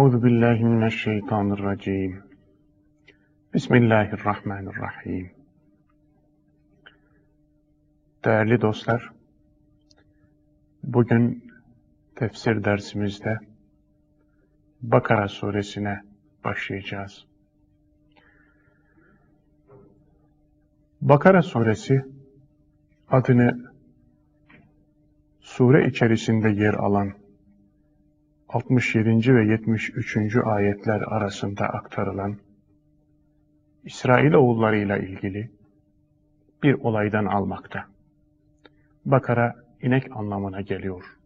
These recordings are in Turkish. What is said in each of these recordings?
Euzu billahi mineşşeytanirracim. Bismillahirrahmanirrahim. Değerli dostlar, bugün tefsir dersimizde Bakara suresine başlayacağız. Bakara suresi adını sure içerisinde yer alan 67. ve 73. ayetler arasında aktarılan İsrail oğullarıyla ilgili bir olaydan almakta. Bakara inek anlamına geliyor.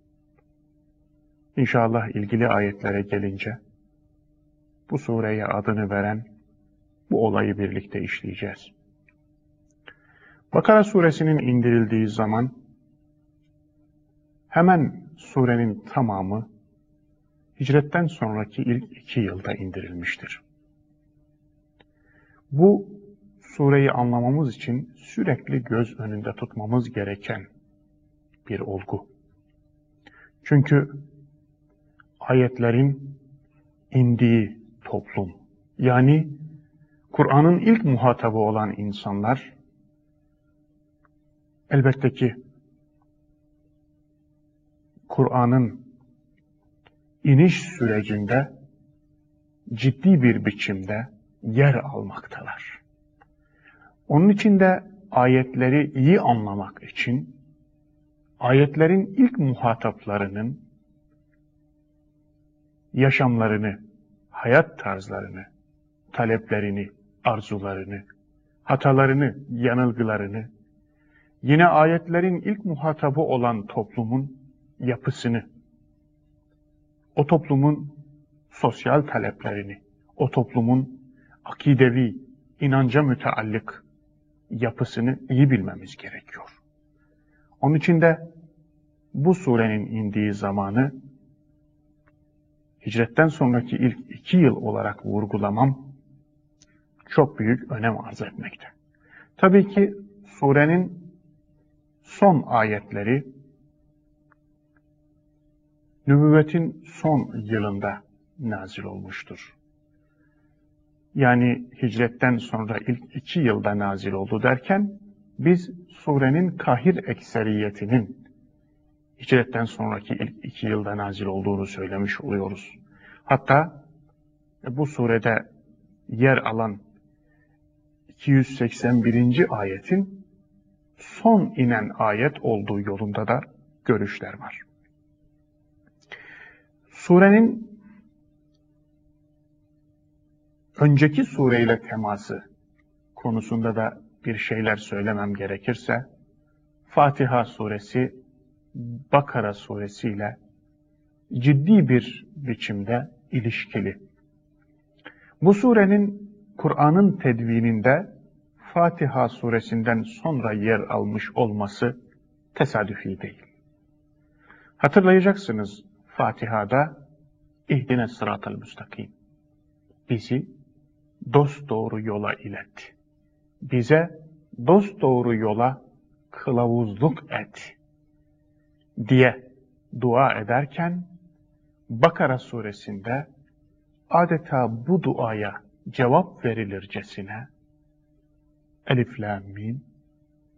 İnşallah ilgili ayetlere gelince bu sureye adını veren bu olayı birlikte işleyeceğiz. Bakara suresinin indirildiği zaman hemen surenin tamamı hicretten sonraki ilk iki yılda indirilmiştir. Bu sureyi anlamamız için sürekli göz önünde tutmamız gereken bir olgu. Çünkü ayetlerin indiği toplum, yani Kur'an'ın ilk muhatabı olan insanlar, elbette ki Kur'an'ın iniş sürecinde ciddi bir biçimde yer almaktalar. Onun için de ayetleri iyi anlamak için ayetlerin ilk muhataplarının yaşamlarını, hayat tarzlarını, taleplerini, arzularını, hatalarını, yanılgılarını, yine ayetlerin ilk muhatabı olan toplumun yapısını, o toplumun sosyal taleplerini, o toplumun akidevi, inanca müteallık yapısını iyi bilmemiz gerekiyor. Onun için de bu surenin indiği zamanı hicretten sonraki ilk iki yıl olarak vurgulamam çok büyük önem arz etmekte. Tabii ki surenin son ayetleri nübüvvetin son yılında nazil olmuştur. Yani hicretten sonra ilk iki yılda nazil oldu derken, biz surenin kahir ekseriyetinin hicretten sonraki ilk iki yılda nazil olduğunu söylemiş oluyoruz. Hatta bu surede yer alan 281. ayetin son inen ayet olduğu yolunda da görüşler var. Surenin önceki sureyle teması konusunda da bir şeyler söylemem gerekirse, Fatiha suresi, Bakara suresi ile ciddi bir biçimde ilişkili. Bu surenin Kur'an'ın tedvininde Fatiha suresinden sonra yer almış olması tesadüfi değil. Hatırlayacaksınız Fatiha'da ihdine sıratel müstakim. Bizi dost doğru yola ilet. Bize dost doğru yola kılavuzluk et diye dua ederken Bakara suresinde adeta bu duaya cevap verilircesine Elif la mim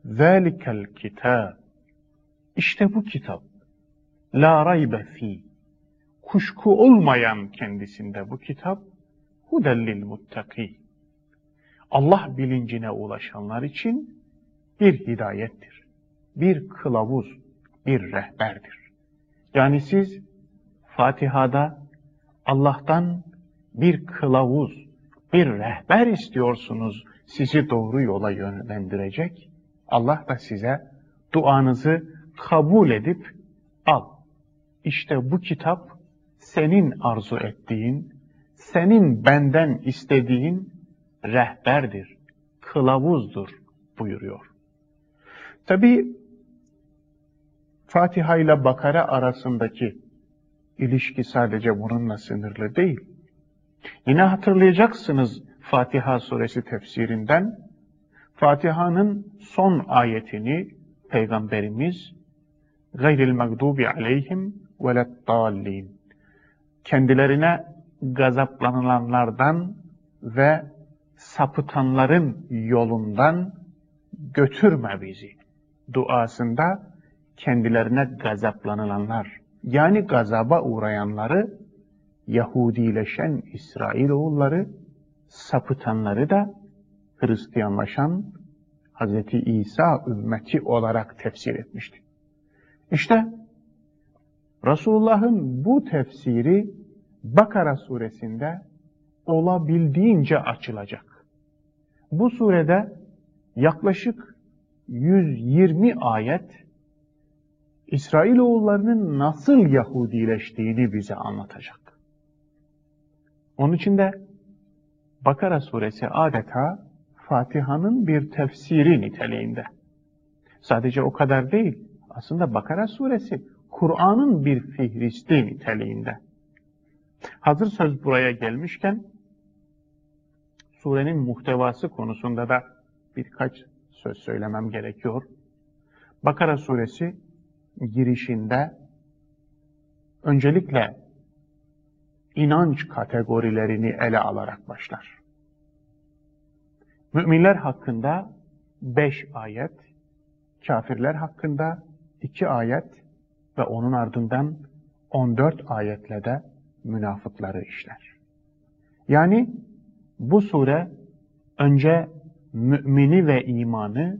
Zalikel kitab İşte bu kitap La raybe fi kuşku olmayan kendisinde bu kitap hudellil muttaki. Allah bilincine ulaşanlar için bir hidayettir. Bir kılavuz, bir rehberdir. Yani siz Fatiha'da Allah'tan bir kılavuz, bir rehber istiyorsunuz sizi doğru yola yönlendirecek. Allah da size duanızı kabul edip al. İşte bu kitap senin arzu ettiğin, senin benden istediğin rehberdir, kılavuzdur buyuruyor. Tabi Fatiha ile Bakara arasındaki ilişki sadece bununla sınırlı değil. Yine hatırlayacaksınız Fatiha suresi tefsirinden Fatiha'nın son ayetini Peygamberimiz gayril mağdubi aleyhim veleddallin kendilerine gazaplanılanlardan ve sapıtanların yolundan götürme bizi. Duasında kendilerine gazaplanılanlar, yani gazaba uğrayanları, Yahudileşen İsrailoğulları, sapıtanları da Hristiyanlaşan Hz. İsa ümmeti olarak tefsir etmişti. İşte Resulullah'ın bu tefsiri Bakara suresinde olabildiğince açılacak. Bu surede yaklaşık 120 ayet İsrailoğullarının nasıl Yahudileştiğini bize anlatacak. Onun için de Bakara suresi adeta Fatiha'nın bir tefsiri niteliğinde. Sadece o kadar değil. Aslında Bakara suresi Kur'an'ın bir fihristi niteliğinde. Hazır söz buraya gelmişken surenin muhtevası konusunda da birkaç söz söylemem gerekiyor. Bakara suresi girişinde öncelikle inanç kategorilerini ele alarak başlar. Müminler hakkında beş ayet, kafirler hakkında iki ayet ve onun ardından on dört ayetle de münafıkları işler. Yani bu sure önce mümini ve imanı,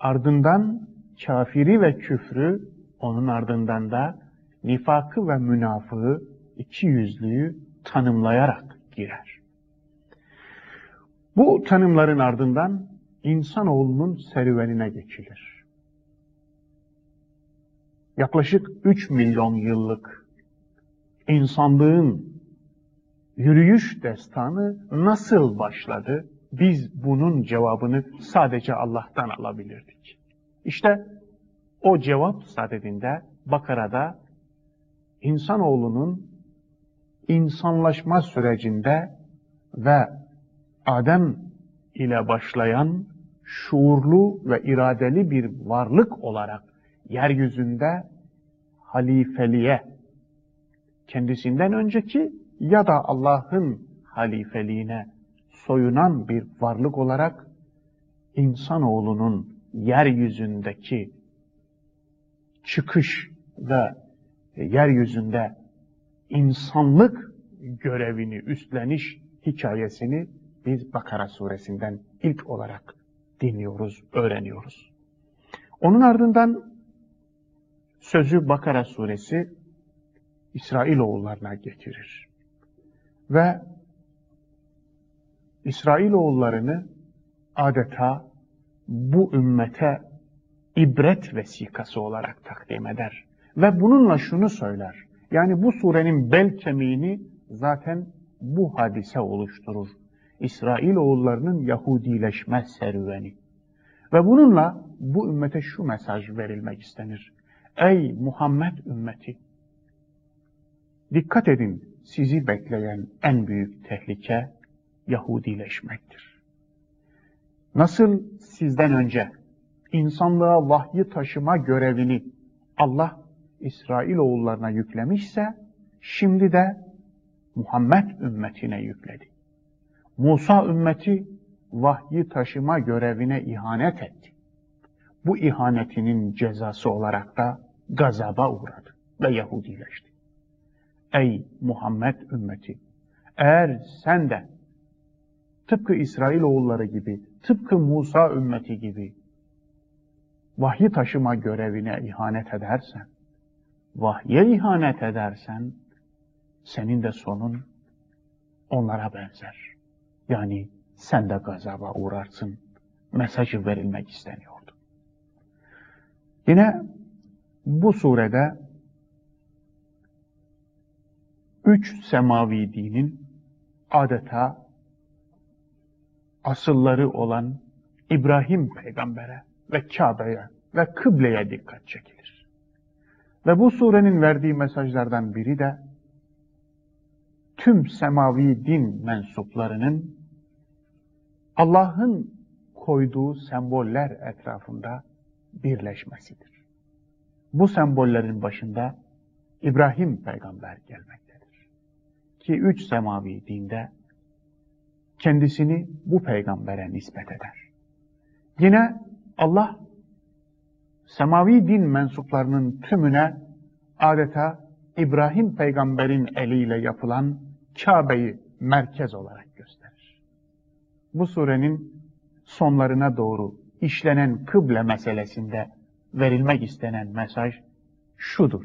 ardından kafiri ve küfrü, onun ardından da nifakı ve münafığı, iki yüzlüyü tanımlayarak girer. Bu tanımların ardından insanoğlunun serüvenine geçilir. Yaklaşık 3 milyon yıllık insanlığın yürüyüş destanı nasıl başladı? Biz bunun cevabını sadece Allah'tan alabilirdik. İşte o cevap sadedinde Bakara'da insanoğlunun insanlaşma sürecinde ve Adem ile başlayan şuurlu ve iradeli bir varlık olarak yeryüzünde halifeliğe, kendisinden önceki ya da Allah'ın halifeliğine soyunan bir varlık olarak insanoğlunun yeryüzündeki çıkış ve yeryüzünde insanlık görevini üstleniş hikayesini biz Bakara suresinden ilk olarak dinliyoruz, öğreniyoruz. Onun ardından sözü Bakara suresi İsrailoğullarına getirir. Ve İsrailoğullarını adeta bu ümmete ibret vesikası olarak takdim eder. Ve bununla şunu söyler. Yani bu surenin bel kemiğini zaten bu hadise oluşturur. İsrailoğullarının Yahudileşme serüveni. Ve bununla bu ümmete şu mesaj verilmek istenir. Ey Muhammed ümmeti! Dikkat edin, sizi bekleyen en büyük tehlike Yahudileşmektir. Nasıl sizden önce insanlığa vahyi taşıma görevini Allah İsrailoğullarına yüklemişse, şimdi de Muhammed ümmetine yükledi. Musa ümmeti vahyi taşıma görevine ihanet etti. Bu ihanetinin cezası olarak da gazaba uğradı ve Yahudileşti. Ey Muhammed ümmeti! Eğer sen de tıpkı İsrailoğulları gibi, tıpkı Musa ümmeti gibi vahyi taşıma görevine ihanet edersen, vahye ihanet edersen, senin de sonun onlara benzer. Yani sen de gazaba uğrarsın mesajı verilmek isteniyordu. Yine bu surede üç semavi dinin adeta asılları olan İbrahim peygambere ve Kabe'ye ve kıbleye dikkat çekilir. Ve bu surenin verdiği mesajlardan biri de tüm semavi din mensuplarının Allah'ın koyduğu semboller etrafında birleşmesidir. Bu sembollerin başında İbrahim peygamber gelmektedir. ki üç semavi dinde kendisini bu peygambere nispet eder. Yine Allah semavi din mensuplarının tümüne adeta İbrahim peygamberin eliyle yapılan Kabe'yi merkez olarak gösterir. Bu surenin sonlarına doğru işlenen kıble meselesinde verilmek istenen mesaj şudur.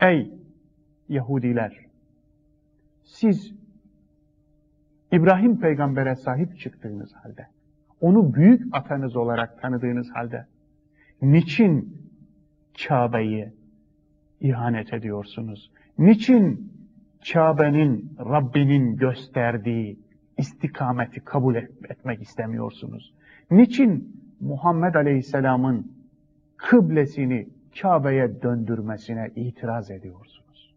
Ey Yahudiler! Siz İbrahim peygambere sahip çıktığınız halde, onu büyük atanız olarak tanıdığınız halde, niçin Kabe'yi ihanet ediyorsunuz? Niçin Kabe'nin, Rabbinin gösterdiği istikameti kabul etmek istemiyorsunuz? Niçin Muhammed Aleyhisselam'ın kıblesini Kabe'ye döndürmesine itiraz ediyorsunuz?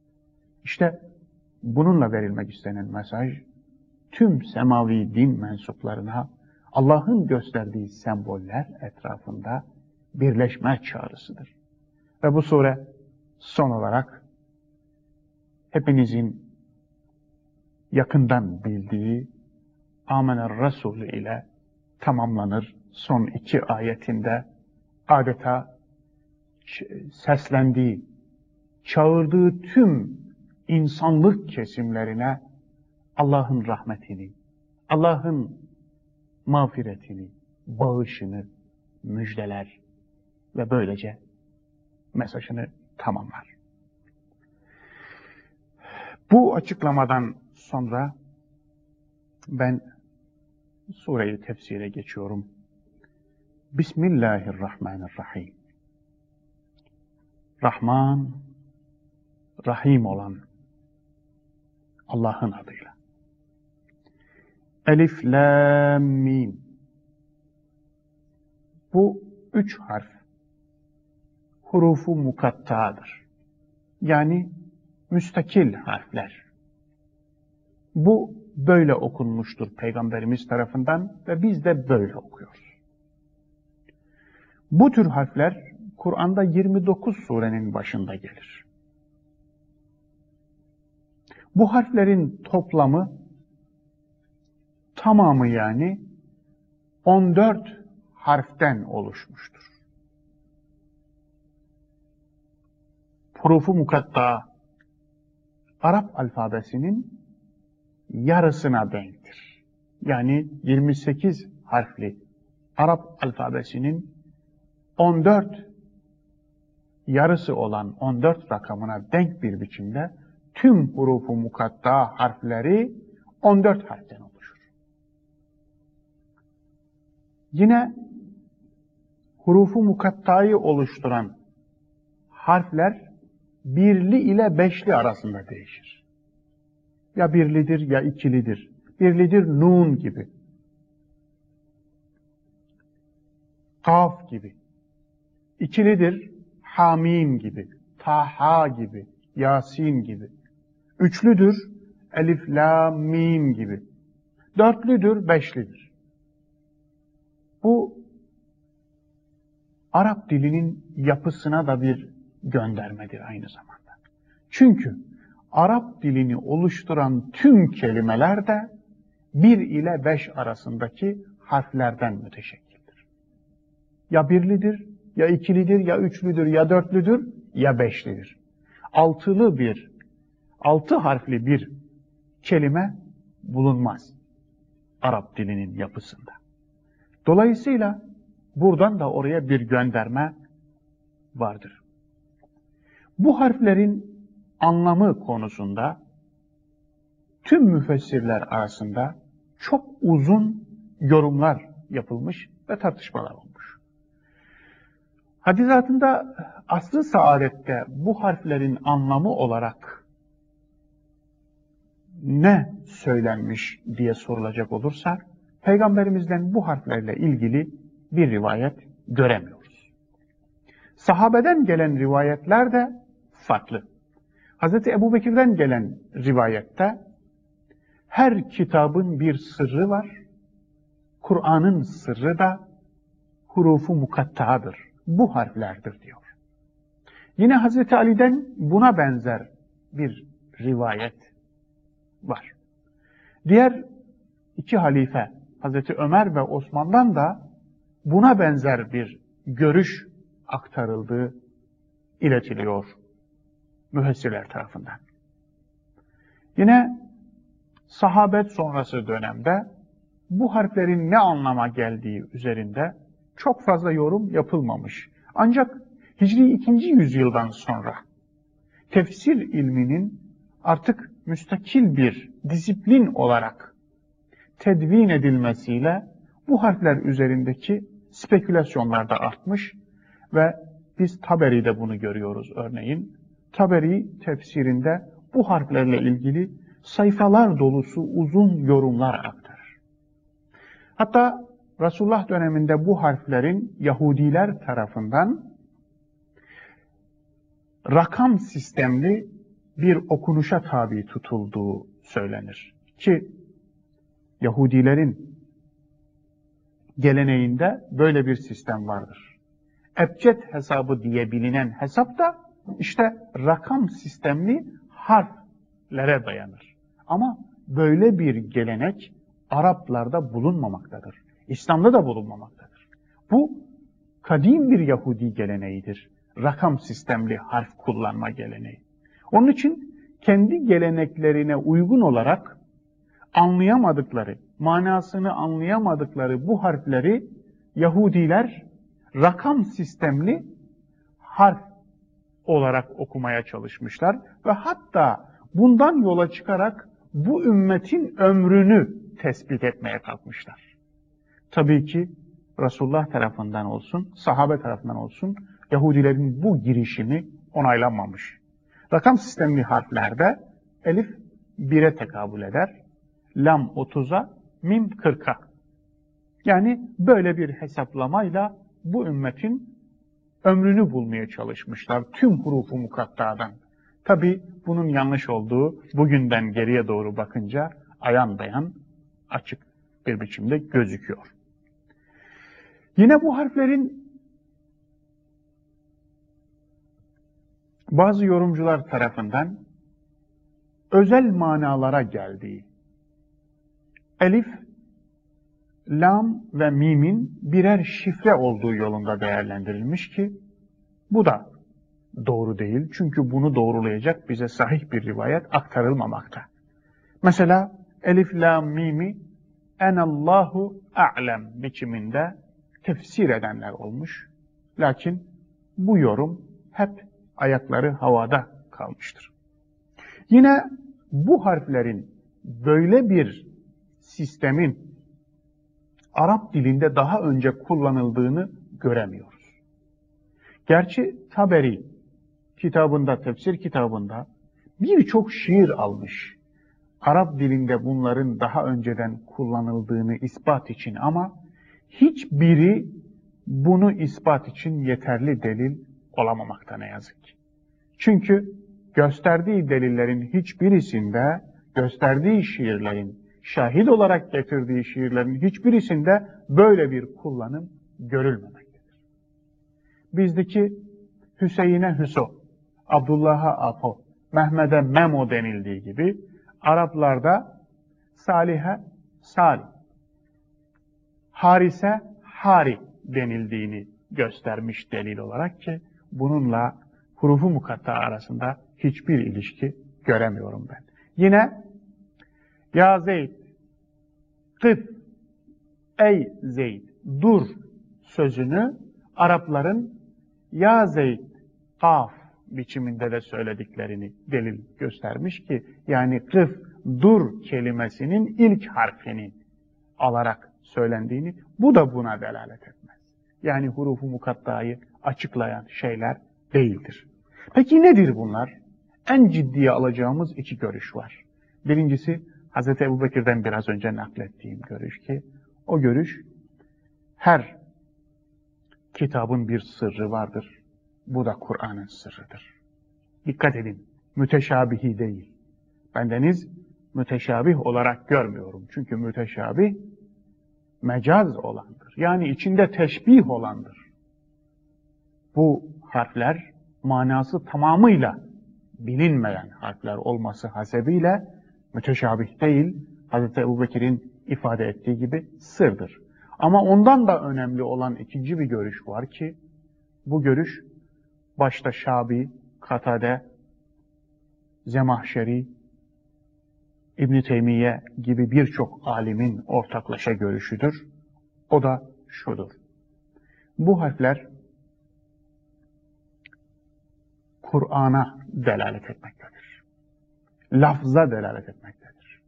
İşte bununla verilmek istenen mesaj, tüm semavi din mensuplarına Allah'ın gösterdiği semboller etrafında birleşme çağrısıdır. Ve bu sure son olarak hepinizin yakından bildiği Amener Resul ile tamamlanır. Son iki ayetinde adeta seslendiği, çağırdığı tüm insanlık kesimlerine Allah'ın rahmetini, Allah'ın mağfiretini, bağışını müjdeler ve böylece mesajını tamamlar. Bu açıklamadan sonra ben sureyi tefsire geçiyorum. Bismillahirrahmanirrahim. Rahman, Rahim olan Allah'ın adıyla. Elif, Lam, Mim. Bu üç harf hurufu mukattadır. Yani müstakil harfler. Bu böyle okunmuştur Peygamberimiz tarafından ve biz de böyle okuyoruz. Bu tür harfler Kur'an'da 29 surenin başında gelir. Bu harflerin toplamı tamamı yani 14 harften oluşmuştur. Hurufu mukatta Arap alfabesinin yarısına denktir. Yani 28 harfli Arap alfabesinin 14 yarısı olan 14 rakamına denk bir biçimde tüm hurufu mukatta harfleri 14 harften oluşur. Yine hurufu mukattayı oluşturan harfler birli ile beşli arasında değişir. Ya birlidir ya ikilidir. Birlidir nun gibi. Kaf gibi. İkilidir hamim gibi. Taha gibi. Yasin gibi. Üçlüdür elif, la, mim gibi. Dörtlüdür, beşlidir. Bu Arap dilinin yapısına da bir göndermedir aynı zamanda. Çünkü Arap dilini oluşturan tüm kelimeler de bir ile beş arasındaki harflerden müteşekkildir. Ya birlidir, ya ikilidir, ya üçlüdür, ya dörtlüdür, ya beşlidir. Altılı bir, altı harfli bir kelime bulunmaz Arap dilinin yapısında. Dolayısıyla buradan da oraya bir gönderme vardır. Bu harflerin anlamı konusunda tüm müfessirler arasında çok uzun yorumlar yapılmış ve tartışmalar olmuş. Hadisatında aslı saadette bu harflerin anlamı olarak ne söylenmiş diye sorulacak olursa Peygamberimizden bu harflerle ilgili bir rivayet göremiyoruz. Sahabeden gelen rivayetler de farklı. Hz. Ebu Bekir'den gelen rivayette her kitabın bir sırrı var. Kur'an'ın sırrı da hurufu mukattadır. Bu harflerdir diyor. Yine Hz. Ali'den buna benzer bir rivayet var. Diğer iki halife Hazreti Ömer ve Osman'dan da buna benzer bir görüş aktarıldığı iletiliyor mühessirler tarafından. Yine sahabet sonrası dönemde bu harflerin ne anlama geldiği üzerinde çok fazla yorum yapılmamış. Ancak Hicri 2. yüzyıldan sonra tefsir ilminin artık müstakil bir disiplin olarak tedvin edilmesiyle bu harfler üzerindeki spekülasyonlar da artmış ve biz Taberi'de bunu görüyoruz örneğin. Taberi tefsirinde bu harflerle ilgili sayfalar dolusu uzun yorumlar aktarır. Hatta Resulullah döneminde bu harflerin Yahudiler tarafından rakam sistemli bir okunuşa tabi tutulduğu söylenir. Ki Yahudilerin geleneğinde böyle bir sistem vardır. Ebced hesabı diye bilinen hesap da işte rakam sistemli harflere dayanır. Ama böyle bir gelenek Araplarda bulunmamaktadır. İslam'da da bulunmamaktadır. Bu kadim bir Yahudi geleneğidir. Rakam sistemli harf kullanma geleneği. Onun için kendi geleneklerine uygun olarak anlayamadıkları, manasını anlayamadıkları bu harfleri Yahudiler rakam sistemli harf olarak okumaya çalışmışlar ve hatta bundan yola çıkarak bu ümmetin ömrünü tespit etmeye kalkmışlar. Tabii ki Resulullah tarafından olsun, sahabe tarafından olsun Yahudilerin bu girişimi onaylanmamış. Rakam sistemli harflerde elif 1'e tekabül eder, lam 30'a, mim 40'a. Yani böyle bir hesaplamayla bu ümmetin ömrünü bulmaya çalışmışlar tüm hurufu mukattadan. Tabi bunun yanlış olduğu bugünden geriye doğru bakınca ayan beyan açık bir biçimde gözüküyor. Yine bu harflerin bazı yorumcular tarafından özel manalara geldiği, elif, lam ve mimin birer şifre olduğu yolunda değerlendirilmiş ki bu da doğru değil. Çünkü bunu doğrulayacak bize sahih bir rivayet aktarılmamakta. Mesela elif, lam, mimi enallahu a'lem biçiminde tefsir edenler olmuş. Lakin bu yorum hep ayakları havada kalmıştır. Yine bu harflerin böyle bir sistemin Arap dilinde daha önce kullanıldığını göremiyoruz. Gerçi Taberi kitabında, tefsir kitabında birçok şiir almış. Arap dilinde bunların daha önceden kullanıldığını ispat için ama hiçbiri bunu ispat için yeterli delil olamamakta ne yazık ki. Çünkü gösterdiği delillerin hiçbirisinde, gösterdiği şiirlerin, şahit olarak getirdiği şiirlerin hiçbirisinde böyle bir kullanım görülmemektedir. Bizdeki Hüseyin'e Hüso, Abdullah'a Apo, Mehmet'e Memo denildiği gibi Araplarda Salih'e Salih, Harise Hari denildiğini göstermiş delil olarak ki bununla hurufu mukatta arasında hiçbir ilişki göremiyorum ben. Yine ya Zeyd, kıf, ey Zeyd, dur sözünü Arapların ya Zeyd, kaf biçiminde de söylediklerini delil göstermiş ki yani kıf, dur kelimesinin ilk harfinin alarak söylendiğini bu da buna delalet etmez. Yani hurufu mukattayı açıklayan şeyler değildir. Peki nedir bunlar? En ciddiye alacağımız iki görüş var. Birincisi Hz. Ebu Bekir'den biraz önce naklettiğim görüş ki o görüş her kitabın bir sırrı vardır. Bu da Kur'an'ın sırrıdır. Dikkat edin, müteşabihi değil. Bendeniz müteşabih olarak görmüyorum. Çünkü müteşabih mecaz olandır. Yani içinde teşbih olandır. Bu harfler manası tamamıyla bilinmeyen harfler olması hasebiyle Müteşabih değil, Hz. Ebu Bekir'in ifade ettiği gibi sırdır. Ama ondan da önemli olan ikinci bir görüş var ki, bu görüş başta Şabi, Katade, Zemahşeri, İbn Teymiye gibi birçok alimin ortaklaşa görüşüdür. O da şudur. Bu harfler Kur'an'a delalet etmektedir. Lafza delalet etmektedir.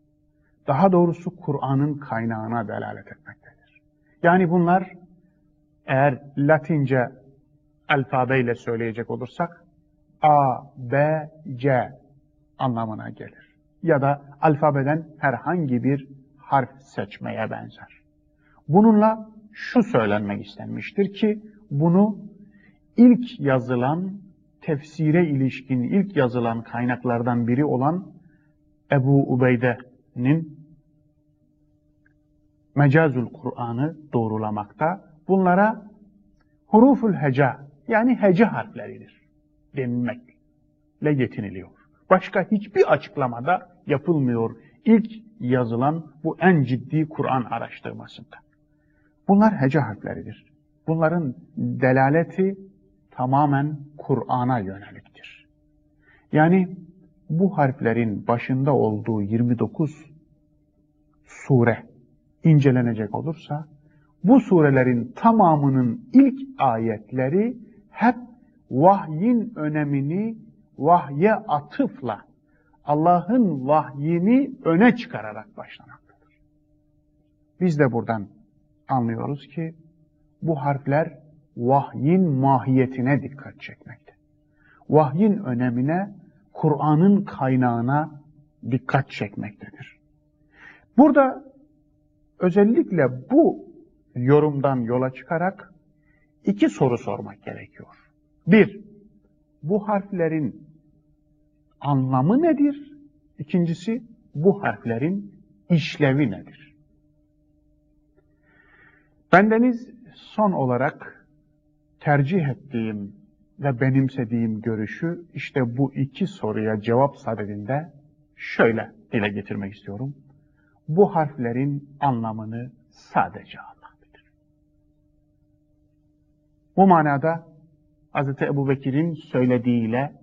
Daha doğrusu Kur'an'ın kaynağına delalet etmektedir. Yani bunlar eğer Latince alfabeyle söyleyecek olursak A, B, C anlamına gelir. Ya da alfabeden herhangi bir harf seçmeye benzer. Bununla şu söylenmek istenmiştir ki bunu ilk yazılan tefsire ilişkin ilk yazılan kaynaklardan biri olan Ebu Ubeyde'nin Mecazul Kur'an'ı doğrulamakta. Bunlara huruful heca yani hece harfleridir denilmekle yetiniliyor. Başka hiçbir açıklamada yapılmıyor ilk yazılan bu en ciddi Kur'an araştırmasında. Bunlar hece harfleridir. Bunların delaleti tamamen Kur'an'a yöneliktir. Yani bu harflerin başında olduğu 29 sure incelenecek olursa bu surelerin tamamının ilk ayetleri hep vahyin önemini vahye atıfla Allah'ın vahyini öne çıkararak başlamaktadır. Biz de buradan anlıyoruz ki bu harfler vahyin mahiyetine dikkat çekmekte. Vahyin önemine, Kur'an'ın kaynağına dikkat çekmektedir. Burada özellikle bu yorumdan yola çıkarak iki soru sormak gerekiyor. Bir, bu harflerin anlamı nedir? İkincisi, bu harflerin işlevi nedir? Bendeniz son olarak tercih ettiğim ve benimsediğim görüşü işte bu iki soruya cevap sadedinde şöyle dile getirmek istiyorum. Bu harflerin anlamını sadece Allah bilir. Bu manada Hz. Ebu Bekir'in söylediğiyle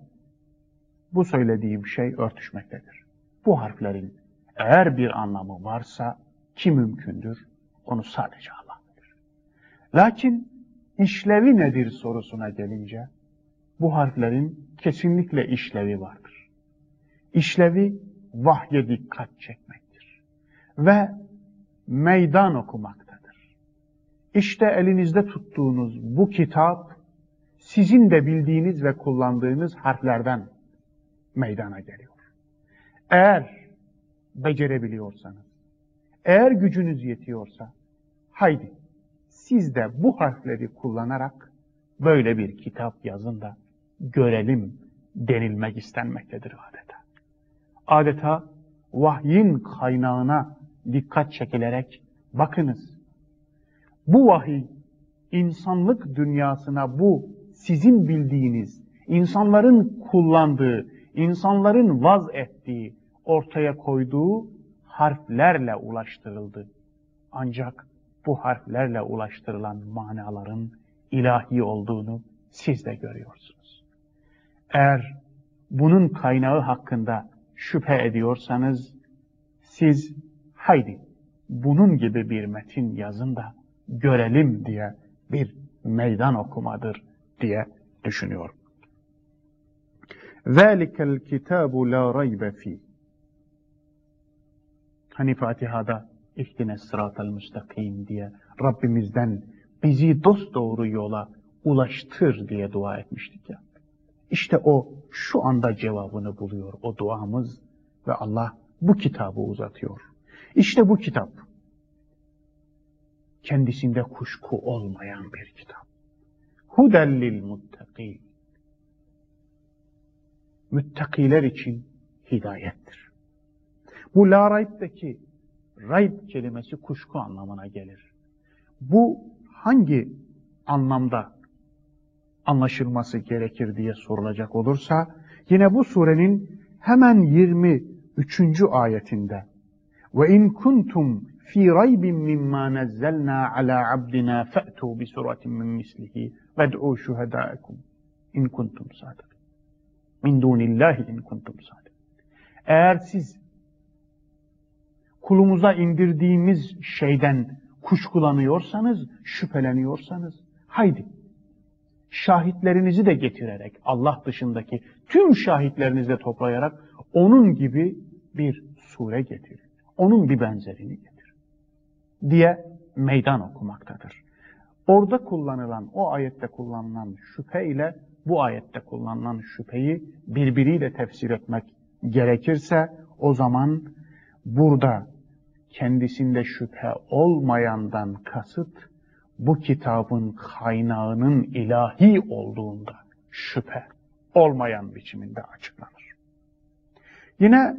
bu söylediğim şey örtüşmektedir. Bu harflerin eğer bir anlamı varsa ki mümkündür onu sadece Allah bilir. Lakin işlevi nedir sorusuna gelince bu harflerin kesinlikle işlevi vardır. İşlevi vahye dikkat çekmektir. Ve meydan okumaktadır. İşte elinizde tuttuğunuz bu kitap sizin de bildiğiniz ve kullandığınız harflerden meydana geliyor. Eğer becerebiliyorsanız, eğer gücünüz yetiyorsa, haydi siz de bu harfleri kullanarak böyle bir kitap yazın da görelim denilmek istenmektedir adeta. Adeta vahyin kaynağına dikkat çekilerek bakınız. Bu vahiy insanlık dünyasına bu sizin bildiğiniz, insanların kullandığı, insanların vaz ettiği, ortaya koyduğu harflerle ulaştırıldı. Ancak bu harflerle ulaştırılan manaların ilahi olduğunu siz de görüyorsunuz. Eğer bunun kaynağı hakkında şüphe ediyorsanız siz haydi bunun gibi bir metin yazın da görelim diye bir meydan okumadır diye düşünüyorum. ذَٰلِكَ الْكِتَابُ لَا رَيْبَ ف۪يهِ Hani Fatiha'da ihtine sıratel müstakim diye Rabbimizden bizi dost doğru yola ulaştır diye dua etmiştik ya. İşte o şu anda cevabını buluyor o duamız ve Allah bu kitabı uzatıyor. İşte bu kitap kendisinde kuşku olmayan bir kitap. Hudellil muttaqin. Müttakiler için hidayettir. Bu la rayb'deki rayb kelimesi kuşku anlamına gelir. Bu hangi anlamda anlaşılması gerekir diye sorulacak olursa yine bu surenin hemen 20 üçüncü ayetinde ve in kuntum fi raybin mimma nazzalna ala abdina fa'tu bi suratin min mislihi ved'u şuhadâekum in kuntum sadık. Min dunillahi in kuntum. Eğer siz kulumuza indirdiğimiz şeyden kuşkulanıyorsanız, şüpheleniyorsanız, haydi şahitlerinizi de getirerek, Allah dışındaki tüm şahitlerinizi de toplayarak onun gibi bir sure getirin. Onun bir benzerini getirin. Diye meydan okumaktadır. Orada kullanılan, o ayette kullanılan şüphe ile bu ayette kullanılan şüpheyi birbiriyle tefsir etmek gerekirse o zaman burada kendisinde şüphe olmayandan kasıt bu kitabın kaynağının ilahi olduğunda şüphe olmayan biçiminde açıklanır. Yine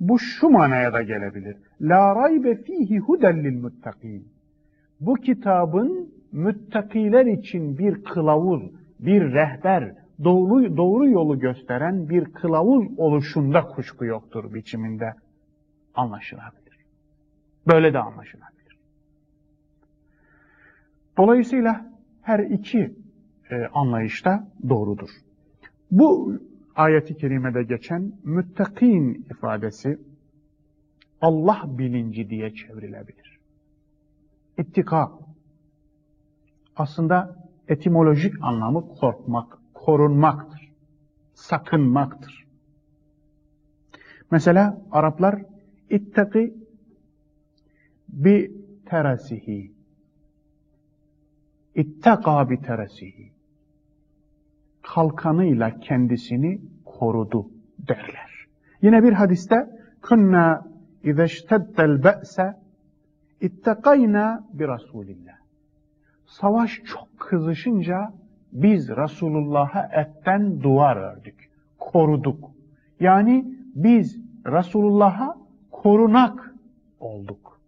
bu şu manaya da gelebilir. La raybe fihi huden lil. Bu kitabın müttakiler için bir kılavuz, bir rehber, doğru, doğru yolu gösteren bir kılavuz oluşunda kuşku yoktur biçiminde anlaşılabilir. Böyle de anlaşılabilir. Dolayısıyla her iki e, anlayışta doğrudur. Bu ayeti kerimede geçen müttakin ifadesi Allah bilinci diye çevrilebilir. İttika aslında etimolojik anlamı korkmak, korunmaktır, sakınmaktır. Mesela Araplar ittaki bi terasihi İtteka bi teresihi. Kalkanıyla kendisini korudu derler. Yine bir hadiste kunna izeşteddel be'se ittekayna bi Resulillah. Savaş çok kızışınca biz Resulullah'a etten duvar ördük, koruduk. Yani biz Resulullah'a korunak olduk.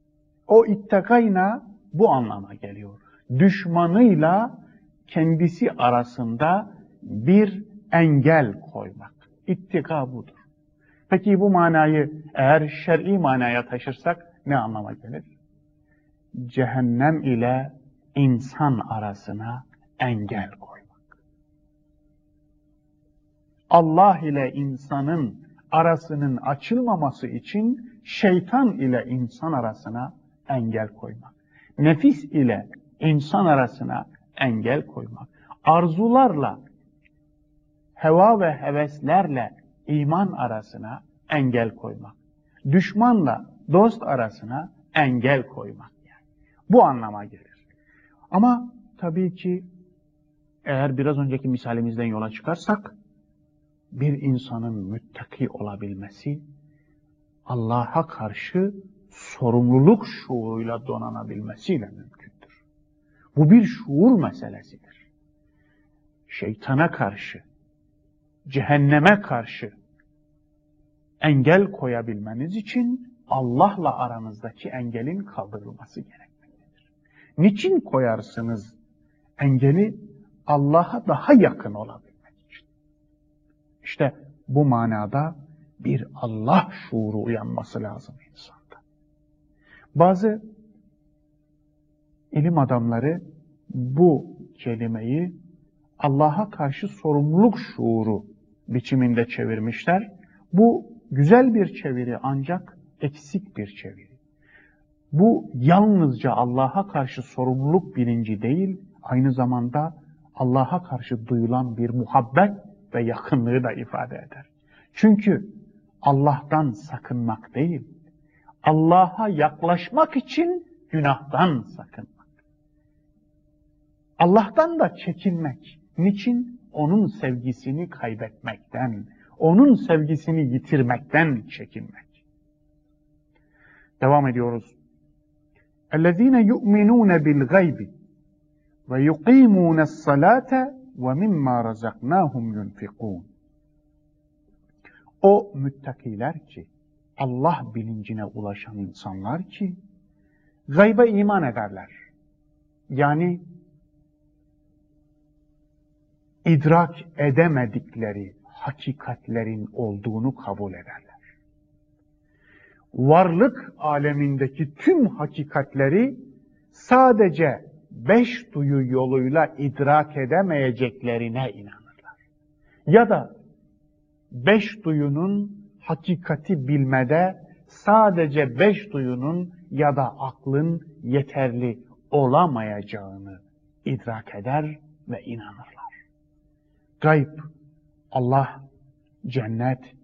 O ittekayna bu anlama geliyor düşmanıyla kendisi arasında bir engel koymak. İttika budur. Peki bu manayı eğer şer'i manaya taşırsak ne anlama gelir? Cehennem ile insan arasına engel koymak. Allah ile insanın arasının açılmaması için şeytan ile insan arasına engel koymak. Nefis ile insan arasına engel koymak, arzularla, heva ve heveslerle iman arasına engel koymak, düşmanla dost arasına engel koymak yani. Bu anlama gelir. Ama tabii ki eğer biraz önceki misalimizden yola çıkarsak, bir insanın müttaki olabilmesi, Allah'a karşı sorumluluk şuuruyla donanabilmesiyle mümkün. Bu bir şuur meselesidir. Şeytana karşı, cehenneme karşı engel koyabilmeniz için Allah'la aranızdaki engelin kaldırılması gerekmektedir. Niçin koyarsınız engeli? Allah'a daha yakın olabilmek için. İşte bu manada bir Allah şuuru uyanması lazım insanda. Bazı ilim adamları bu kelimeyi Allah'a karşı sorumluluk şuuru biçiminde çevirmişler. Bu güzel bir çeviri ancak eksik bir çeviri. Bu yalnızca Allah'a karşı sorumluluk bilinci değil, aynı zamanda Allah'a karşı duyulan bir muhabbet ve yakınlığı da ifade eder. Çünkü Allah'tan sakınmak değil, Allah'a yaklaşmak için günahtan sakın. Allah'tan da çekinmek. Niçin? Onun sevgisini kaybetmekten, onun sevgisini yitirmekten çekinmek. Devam ediyoruz. الذين يؤمنون بالغيب ويقيمون الصلاة ve mimma razaknahum yunfikun. O müttakiler ki, Allah bilincine ulaşan insanlar ki, gayba iman ederler. Yani idrak edemedikleri hakikatlerin olduğunu kabul ederler varlık alemindeki tüm hakikatleri sadece beş duyu yoluyla idrak edemeyeceklerine inanırlar. Ya da beş duyunun hakikati bilmede sadece beş duyunun ya da aklın yeterli olamayacağını idrak eder ve inanırlar. Gayb, Allah, cennet,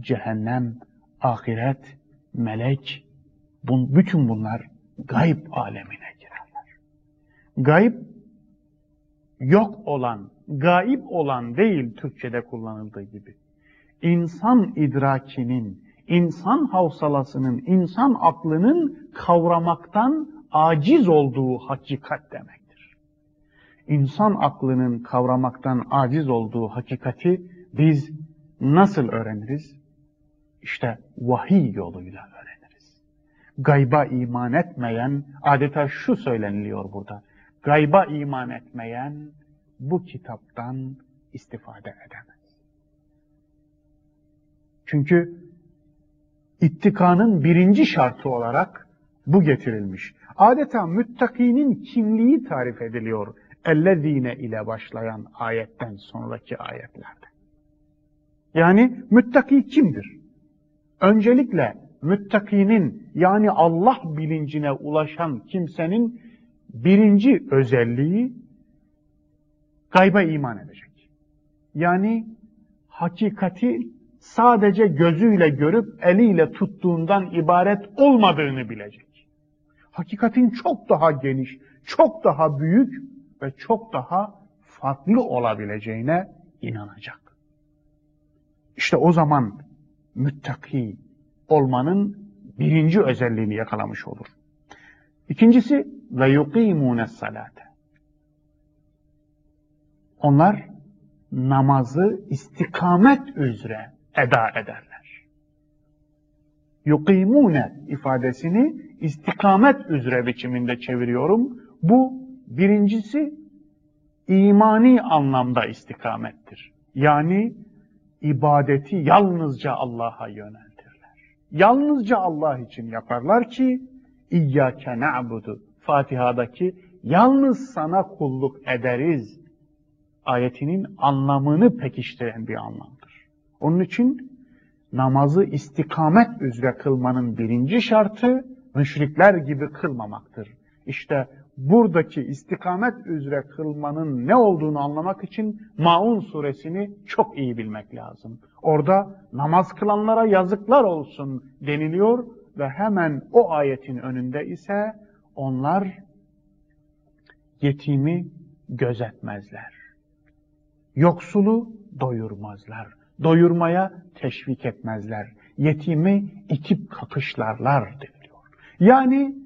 cehennem, ahiret, melek, bütün bunlar gayb alemine girerler. Gayb, yok olan, gaib olan değil Türkçe'de kullanıldığı gibi. İnsan idrakinin, insan havsalasının, insan aklının kavramaktan aciz olduğu hakikat demektir. İnsan aklının kavramaktan aciz olduğu hakikati biz nasıl öğreniriz? İşte vahiy yoluyla öğreniriz. Gayba iman etmeyen, adeta şu söyleniliyor burada. Gayba iman etmeyen bu kitaptan istifade edemez. Çünkü ittikanın birinci şartı olarak bu getirilmiş. Adeta müttakinin kimliği tarif ediliyor. Ellezine ile başlayan ayetten sonraki ayetlerde. Yani müttaki kimdir? Öncelikle müttakinin yani Allah bilincine ulaşan kimsenin birinci özelliği gayba iman edecek. Yani hakikati sadece gözüyle görüp eliyle tuttuğundan ibaret olmadığını bilecek. Hakikatin çok daha geniş, çok daha büyük ve çok daha farklı olabileceğine inanacak. İşte o zaman müttaki olmanın birinci özelliğini yakalamış olur. İkincisi ve yukimune salate. Onlar namazı istikamet üzere eda ederler. Yukimune ifadesini istikamet üzere biçiminde çeviriyorum. Bu birincisi imani anlamda istikamettir. Yani ibadeti yalnızca Allah'a yöneltirler. Yalnızca Allah için yaparlar ki İyyâke na'budu Fatiha'daki yalnız sana kulluk ederiz ayetinin anlamını pekiştiren bir anlamdır. Onun için namazı istikamet üzere kılmanın birinci şartı müşrikler gibi kılmamaktır. İşte buradaki istikamet üzere kılmanın ne olduğunu anlamak için Maun suresini çok iyi bilmek lazım. Orada namaz kılanlara yazıklar olsun deniliyor ve hemen o ayetin önünde ise onlar yetimi gözetmezler. Yoksulu doyurmazlar. Doyurmaya teşvik etmezler. Yetimi itip kakışlarlar deniliyor. Yani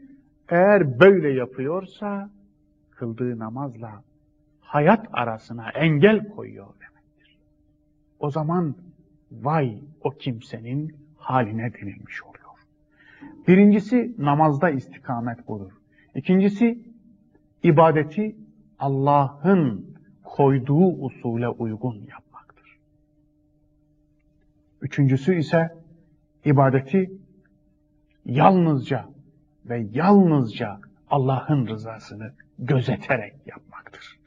eğer böyle yapıyorsa kıldığı namazla hayat arasına engel koyuyor demektir. O zaman vay o kimsenin haline denilmiş oluyor. Birincisi namazda istikamet budur. İkincisi ibadeti Allah'ın koyduğu usule uygun yapmaktır. Üçüncüsü ise ibadeti yalnızca ve yalnızca Allah'ın rızasını gözeterek yapmaktır.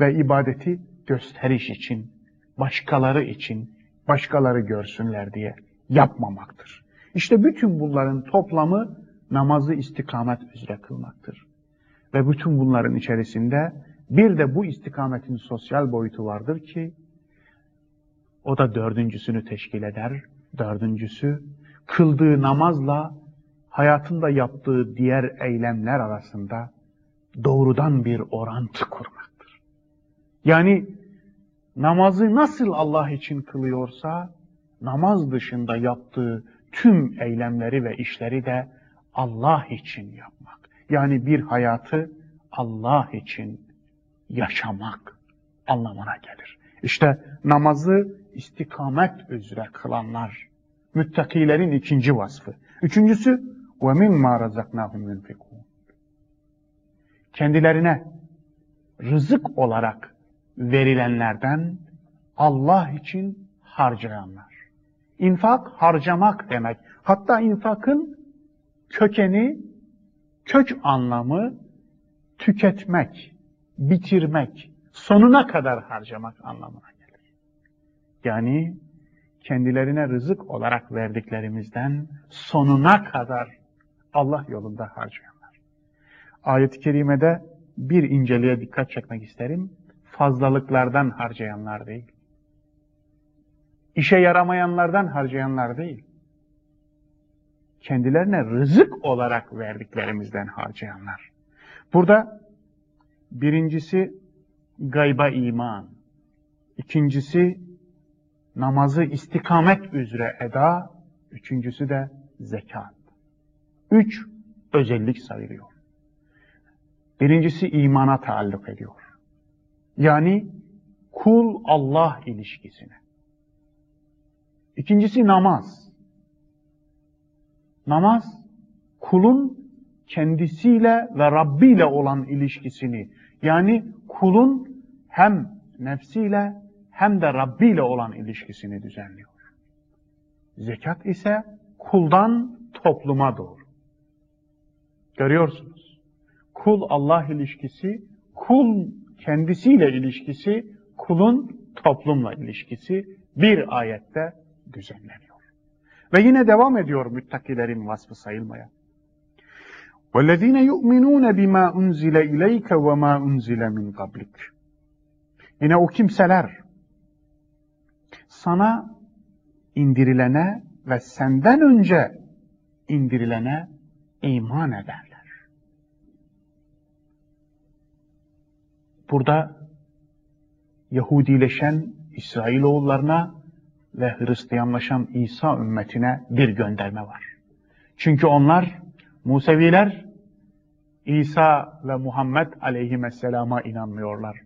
Ve ibadeti gösteriş için, başkaları için, başkaları görsünler diye yapmamaktır. İşte bütün bunların toplamı namazı istikamet üzere kılmaktır. Ve bütün bunların içerisinde bir de bu istikametin sosyal boyutu vardır ki o da dördüncüsünü teşkil eder. Dördüncüsü kıldığı namazla hayatında yaptığı diğer eylemler arasında doğrudan bir orantı kurmaktır. Yani namazı nasıl Allah için kılıyorsa namaz dışında yaptığı tüm eylemleri ve işleri de Allah için yapmak. Yani bir hayatı Allah için yaşamak anlamına gelir. İşte namazı istikamet üzere kılanlar, müttakilerin ikinci vasfı. Üçüncüsü, وَمِمَّا رَزَقْنَاهُمْ يُنْفِقُونَ Kendilerine rızık olarak verilenlerden Allah için harcayanlar. İnfak harcamak demek. Hatta infakın kökeni, kök anlamı tüketmek, bitirmek, sonuna kadar harcamak anlamına gelir. Yani kendilerine rızık olarak verdiklerimizden sonuna kadar Allah yolunda harcayanlar. Ayet-i kerimede bir inceliğe dikkat çekmek isterim. Fazlalıklardan harcayanlar değil. İşe yaramayanlardan harcayanlar değil. Kendilerine rızık olarak verdiklerimizden harcayanlar. Burada birincisi gayba iman, ikincisi namazı istikamet üzere eda, üçüncüsü de zekat. Üç özellik sayılıyor. Birincisi imana taalluk ediyor. Yani kul Allah ilişkisine. İkincisi namaz. Namaz kulun kendisiyle ve Rabbi ile olan ilişkisini yani kulun hem nefsiyle hem de Rabbi ile olan ilişkisini düzenliyor. Zekat ise kuldan topluma doğru. Görüyorsunuz. Kul Allah ilişkisi, kul kendisiyle ilişkisi, kulun toplumla ilişkisi bir ayette düzenleniyor. Ve yine devam ediyor müttakilerin vasfı sayılmaya. وَالَّذ۪ينَ يُؤْمِنُونَ بِمَا أُنْزِلَ اِلَيْكَ وَمَا أُنْزِلَ مِنْ قَبْلِكَ Yine o kimseler sana indirilene ve senden önce indirilene iman ederler. Burada Yahudileşen İsrailoğullarına ve Hristiyanlaşan İsa ümmetine bir gönderme var. Çünkü onlar Museviler İsa ve Muhammed aleyhisselama inanmıyorlar.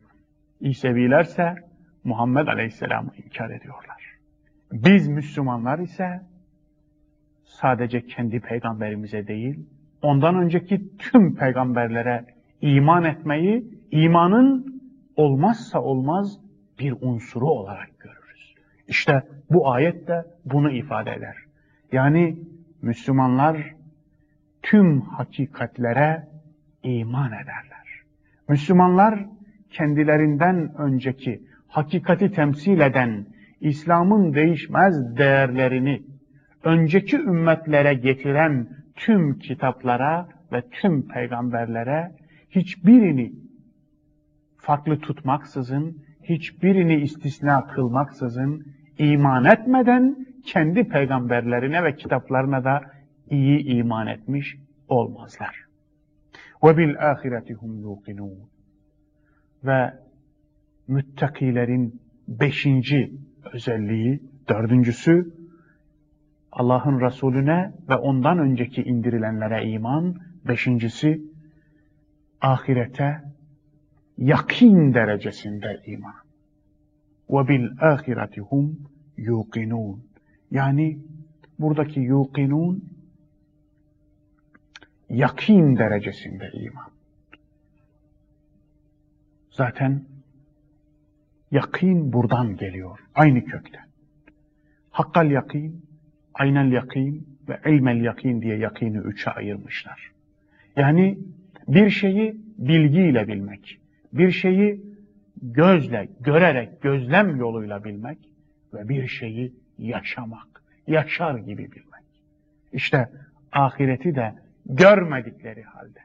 İsevilerse Muhammed aleyhisselamı inkar ediyorlar. Biz Müslümanlar ise sadece kendi peygamberimize değil, ondan önceki tüm peygamberlere iman etmeyi, imanın olmazsa olmaz bir unsuru olarak görürüz. İşte bu ayet de bunu ifade eder. Yani Müslümanlar tüm hakikatlere iman ederler. Müslümanlar kendilerinden önceki hakikati temsil eden İslam'ın değişmez değerlerini önceki ümmetlere getiren tüm kitaplara ve tüm peygamberlere hiçbirini farklı tutmaksızın, hiçbirini istisna kılmaksızın iman etmeden kendi peygamberlerine ve kitaplarına da iyi iman etmiş olmazlar. Ve bil ahiretihum yuqinun. Ve müttakilerin beşinci özelliği, dördüncüsü Allah'ın Resulüne ve ondan önceki indirilenlere iman, beşincisi ahirete yakin derecesinde iman. Ve bil ahiretihum yuqinun. Yani buradaki yuqinun yakin derecesinde iman. Zaten yakin buradan geliyor. Aynı kökten. Hakkal yakin, aynel yakin ve ilmel yakin diye yakini üçe ayırmışlar. Yani bir şeyi bilgiyle bilmek, bir şeyi gözle, görerek, gözlem yoluyla bilmek ve bir şeyi yaşamak, yaşar gibi bilmek. İşte ahireti de görmedikleri halde,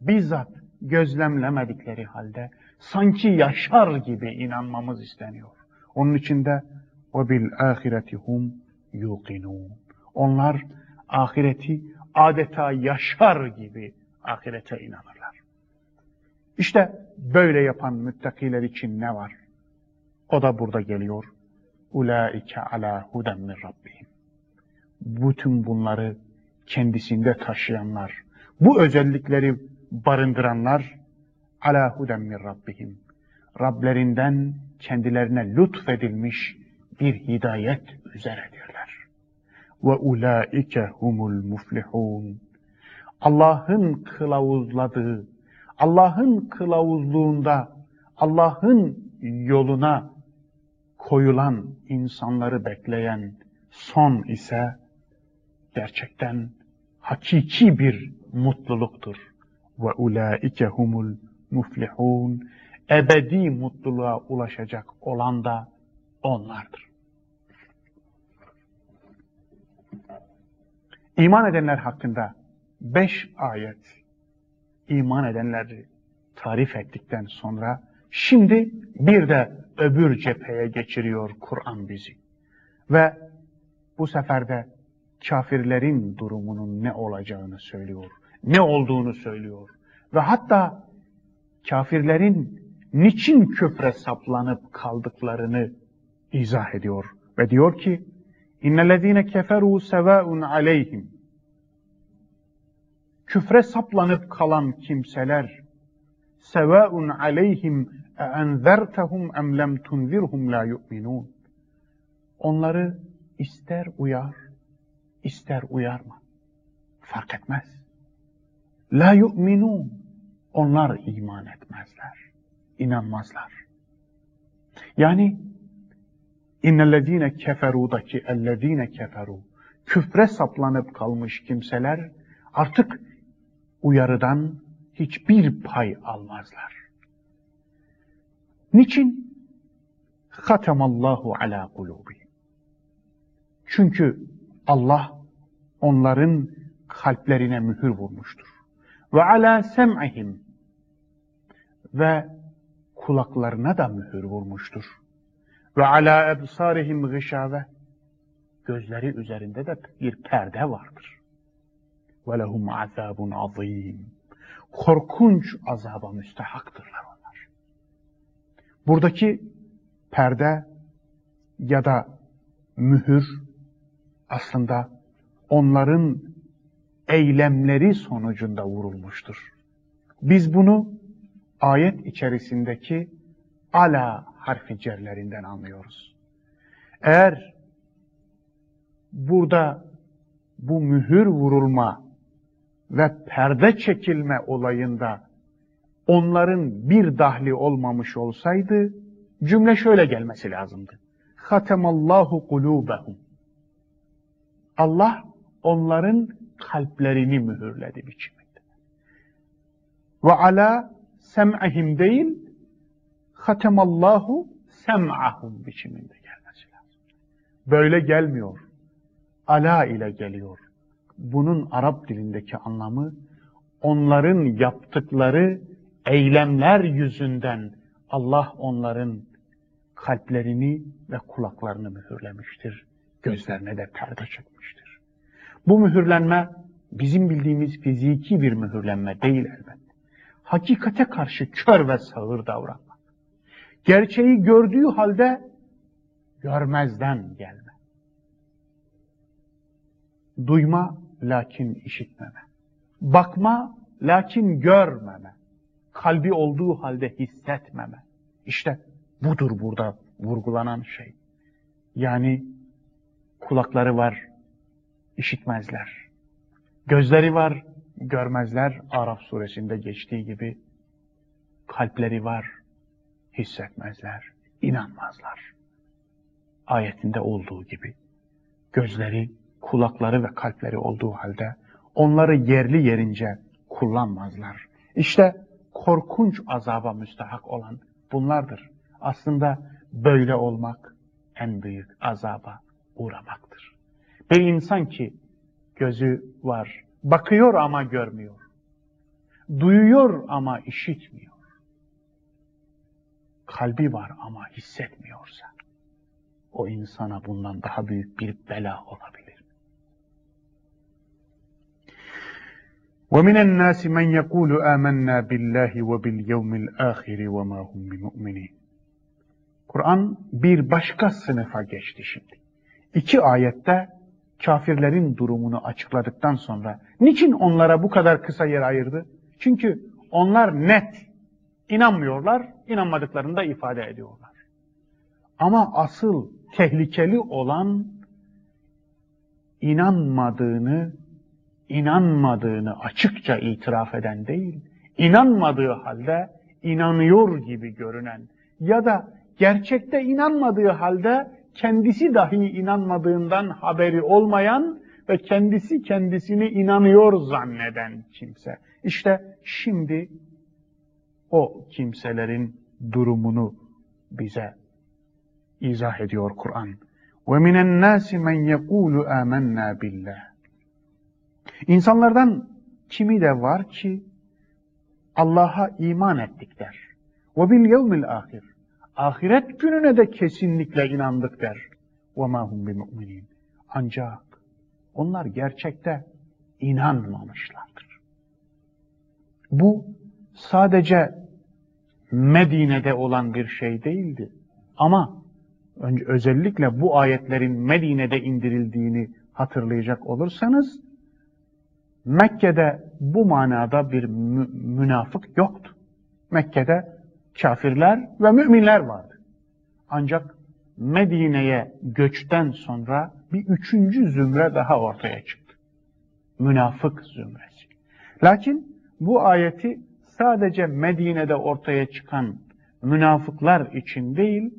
bizzat gözlemlemedikleri halde sanki yaşar gibi inanmamız isteniyor. Onun için de o bil ahiretihum yuqinun. Onlar ahireti adeta yaşar gibi ahirete inanırlar. İşte böyle yapan müttakiler için ne var? O da burada geliyor. Ulaike ala huden min rabbihim. Bütün bunları kendisinde taşıyanlar, bu özellikleri barındıranlar ala huden min rabbihim. Rablerinden kendilerine lütfedilmiş bir hidayet üzeredirler. Ve ulaike humul muflihun. Allah'ın kılavuzladığı, Allah'ın kılavuzluğunda, Allah'ın yoluna koyulan insanları bekleyen son ise gerçekten hakiki bir mutluluktur. Ve ulaike humul muflihun. Ebedi mutluluğa ulaşacak olan da onlardır. İman edenler hakkında beş ayet iman edenleri tarif ettikten sonra şimdi bir de öbür cepheye geçiriyor Kur'an bizi. Ve bu sefer de kafirlerin durumunun ne olacağını söylüyor. Ne olduğunu söylüyor. Ve hatta kafirlerin niçin küfre saplanıp kaldıklarını izah ediyor. Ve diyor ki, İnnellezîne keferû sevâun aleyhim. Küfre saplanıp kalan kimseler, sevâun aleyhim e'enzertehum em lem tunzirhum la yu'minûn. Onları ister uyar, ister uyarma. Fark etmez. La yu'minun. Onlar iman etmezler. inanmazlar. Yani innellezine keferudaki ellezine keferu küfre saplanıp kalmış kimseler artık uyarıdan hiçbir pay almazlar. Niçin? Hatemallahu ala kulubihim. Çünkü Allah onların kalplerine mühür vurmuştur. Ve ala sem'ihim ve kulaklarına da mühür vurmuştur. Ve ala ebsarihim gışave gözleri üzerinde de bir perde vardır. Ve lehum azabun azim. Korkunç azaba müstehaktırlar onlar. Buradaki perde ya da mühür aslında onların eylemleri sonucunda vurulmuştur. Biz bunu ayet içerisindeki ala harfi cerlerinden anlıyoruz. Eğer burada bu mühür vurulma ve perde çekilme olayında onların bir dahli olmamış olsaydı cümle şöyle gelmesi lazımdı. Hatemallahu kulubehum. Allah onların kalplerini mühürledi biçiminde. Ve ala sem'ihim değil, hatemallahu sem'ahum biçiminde gelmesi lazım. Böyle gelmiyor. Ala ile geliyor. Bunun Arap dilindeki anlamı onların yaptıkları eylemler yüzünden Allah onların kalplerini ve kulaklarını mühürlemiştir. Gözlerine de perde çekmiştir. Bu mühürlenme bizim bildiğimiz fiziki bir mühürlenme değil elbette hakikate karşı kör ve sağır davranmak. Gerçeği gördüğü halde görmezden gelme. Duyma lakin işitmeme. Bakma lakin görmeme. Kalbi olduğu halde hissetmeme. İşte budur burada vurgulanan şey. Yani kulakları var, işitmezler. Gözleri var, görmezler Araf suresinde geçtiği gibi kalpleri var, hissetmezler, inanmazlar. Ayetinde olduğu gibi gözleri, kulakları ve kalpleri olduğu halde onları yerli yerince kullanmazlar. İşte korkunç azaba müstahak olan bunlardır. Aslında böyle olmak en büyük azaba uğramaktır. Bir insan ki gözü var, Bakıyor ama görmüyor. Duyuyor ama işitmiyor. Kalbi var ama hissetmiyorsa o insana bundan daha büyük bir bela olabilir. وَمِنَ النَّاسِ مَنْ يَقُولُ آمَنَّا بِاللّٰهِ وَبِالْيَوْمِ الْآخِرِ وَمَا هُمْ بِمُؤْمِنِينَ Kur'an bir başka sınıfa geçti şimdi. İki ayette kafirlerin durumunu açıkladıktan sonra niçin onlara bu kadar kısa yer ayırdı? Çünkü onlar net inanmıyorlar, inanmadıklarını da ifade ediyorlar. Ama asıl tehlikeli olan inanmadığını, inanmadığını açıkça itiraf eden değil, inanmadığı halde inanıyor gibi görünen ya da gerçekte inanmadığı halde kendisi dahi inanmadığından haberi olmayan ve kendisi kendisini inanıyor zanneden kimse. İşte şimdi o kimselerin durumunu bize izah ediyor Kur'an. وَمِنَ النَّاسِ مَنْ يَقُولُ آمَنَّا بِاللّٰهِ İnsanlardan kimi de var ki Allah'a iman ettik der. Ve bil yevmil ahir. Ahiret gününe de kesinlikle inandık der. Ve ma hum bi. Ancak onlar gerçekte inanmamışlardır. Bu sadece Medine'de olan bir şey değildi. Ama önce özellikle bu ayetlerin Medine'de indirildiğini hatırlayacak olursanız Mekke'de bu manada bir mü münafık yoktu. Mekke'de kafirler ve müminler vardı. Ancak Medine'ye göçten sonra bir üçüncü zümre daha ortaya çıktı. Münafık zümresi. Lakin bu ayeti sadece Medine'de ortaya çıkan münafıklar için değil,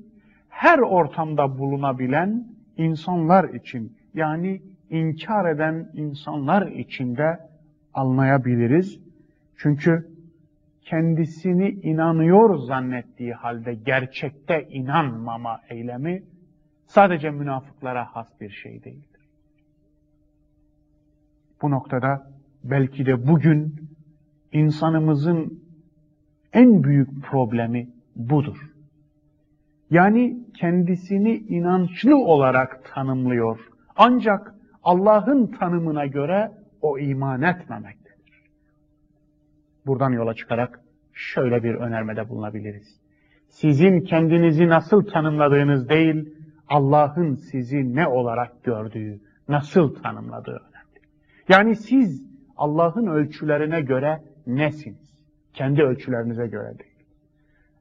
her ortamda bulunabilen insanlar için yani inkar eden insanlar için de anlayabiliriz. Çünkü kendisini inanıyor zannettiği halde gerçekte inanmama eylemi sadece münafıklara has bir şey değildir. Bu noktada belki de bugün insanımızın en büyük problemi budur. Yani kendisini inançlı olarak tanımlıyor. Ancak Allah'ın tanımına göre o iman etmemektedir. Buradan yola çıkarak şöyle bir önermede bulunabiliriz. Sizin kendinizi nasıl tanımladığınız değil, Allah'ın sizi ne olarak gördüğü, nasıl tanımladığı önemli. Yani siz Allah'ın ölçülerine göre nesiniz? Kendi ölçülerinize göre değil.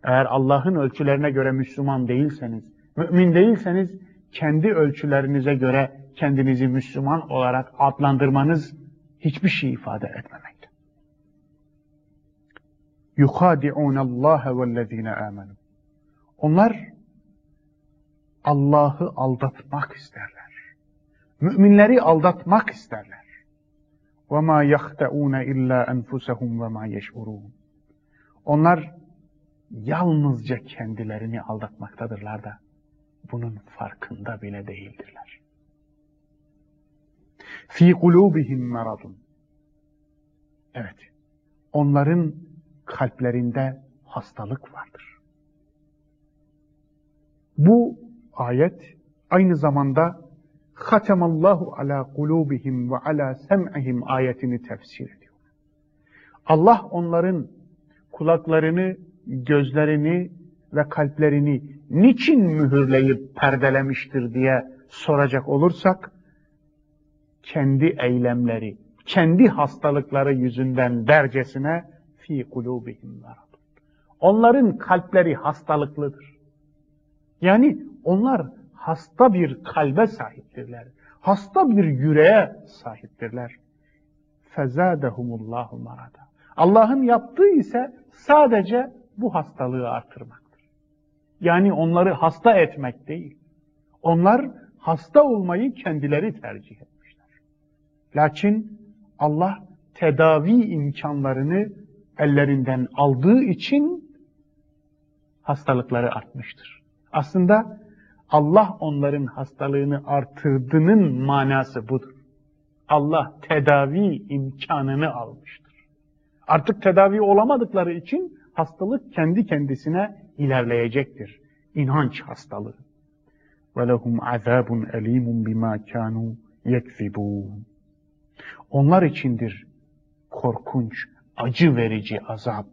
Eğer Allah'ın ölçülerine göre Müslüman değilseniz, mümin değilseniz kendi ölçülerinize göre kendinizi Müslüman olarak adlandırmanız hiçbir şey ifade etmemekte. يُخَادِعُونَ اللّٰهَ وَالَّذ۪ينَ آمَنُوا Onlar Allah'ı aldatmak isterler. Müminleri aldatmak isterler. وَمَا يَخْتَعُونَ اِلَّا اَنْفُسَهُمْ وَمَا يَشْعُرُونَ Onlar yalnızca kendilerini aldatmaktadırlar da bunun farkında bile değildirler. Fi kulubihim maradun. Evet. Onların kalplerinde hastalık vardır. Bu ayet aynı zamanda Hatemallahu ala kulubihim ve ala sem'ihim ayetini tefsir ediyor. Allah onların kulaklarını, gözlerini ve kalplerini niçin mühürleyip perdelemiştir diye soracak olursak, kendi eylemleri, kendi hastalıkları yüzünden dercesine fi kulubihim marad. Onların kalpleri hastalıklıdır. Yani onlar hasta bir kalbe sahiptirler. Hasta bir yüreğe sahiptirler. Fezâdehumullahu marada. Allah'ın yaptığı ise sadece bu hastalığı artırmaktır. Yani onları hasta etmek değil. Onlar hasta olmayı kendileri tercih etmişler. Lakin Allah tedavi imkanlarını ellerinden aldığı için hastalıkları artmıştır. Aslında Allah onların hastalığını artırdığının manası budur. Allah tedavi imkanını almıştır. Artık tedavi olamadıkları için hastalık kendi kendisine ilerleyecektir. İnanç hastalığı. وَلَهُمْ عَذَابٌ أَلِيمٌ بِمَا كَانُوا يَكْذِبُونَ Onlar içindir korkunç, acı verici azap.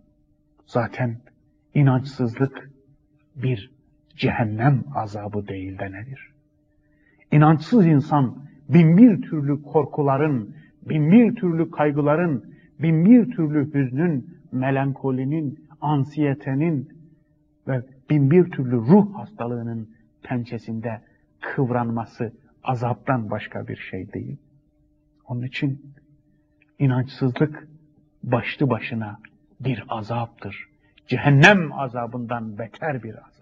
Zaten inançsızlık bir cehennem azabı değil de nedir? İnançsız insan binbir türlü korkuların, binbir türlü kaygıların, binbir türlü hüznün, melankolinin, ansiyetenin ve binbir türlü ruh hastalığının pençesinde kıvranması azaptan başka bir şey değil. Onun için inançsızlık başlı başına bir azaptır. Cehennem azabından beter bir azap.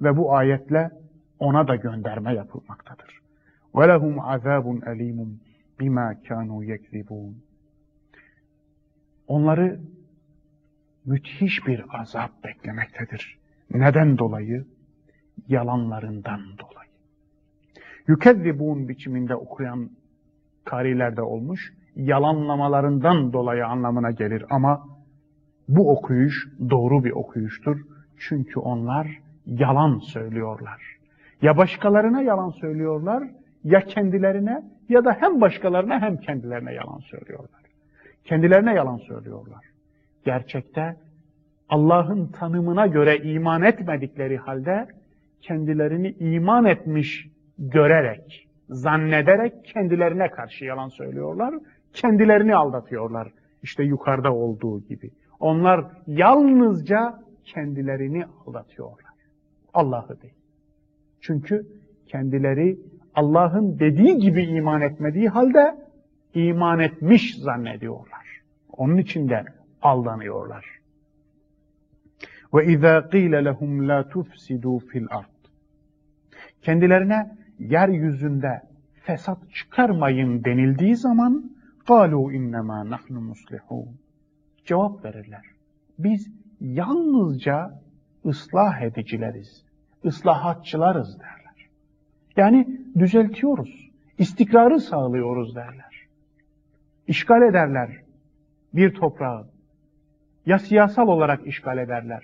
Ve bu ayetle ona da gönderme yapılmaktadır. وَلَهُمْ عَذَابٌ أَلِيمٌ بِمَا كَانُوا يَكْذِبُونَ Onları müthiş bir azap beklemektedir. Neden dolayı? Yalanlarından dolayı. Yükezzibun biçiminde okuyan karilerde olmuş, yalanlamalarından dolayı anlamına gelir ama bu okuyuş doğru bir okuyuştur. Çünkü onlar yalan söylüyorlar. Ya başkalarına yalan söylüyorlar, ya kendilerine ya da hem başkalarına hem kendilerine yalan söylüyorlar. Kendilerine yalan söylüyorlar. Gerçekte Allah'ın tanımına göre iman etmedikleri halde kendilerini iman etmiş görerek, zannederek kendilerine karşı yalan söylüyorlar, kendilerini aldatıyorlar. İşte yukarıda olduğu gibi. Onlar yalnızca kendilerini aldatıyorlar. Allah'ı değil. Çünkü kendileri Allah'ın dediği gibi iman etmediği halde iman etmiş zannediyorlar. Onun için de aldanıyorlar. Ve izâ qîle lehum lâ tufsidû fil ard. Kendilerine yeryüzünde fesat çıkarmayın denildiği zaman قَالُوا اِنَّمَا نَحْنُ مُصْلِحُونَ Cevap verirler. Biz yalnızca ıslah edicileriz, ıslahatçılarız derler. Yani düzeltiyoruz, istikrarı sağlıyoruz derler. İşgal ederler bir toprağı. ya siyasal olarak işgal ederler,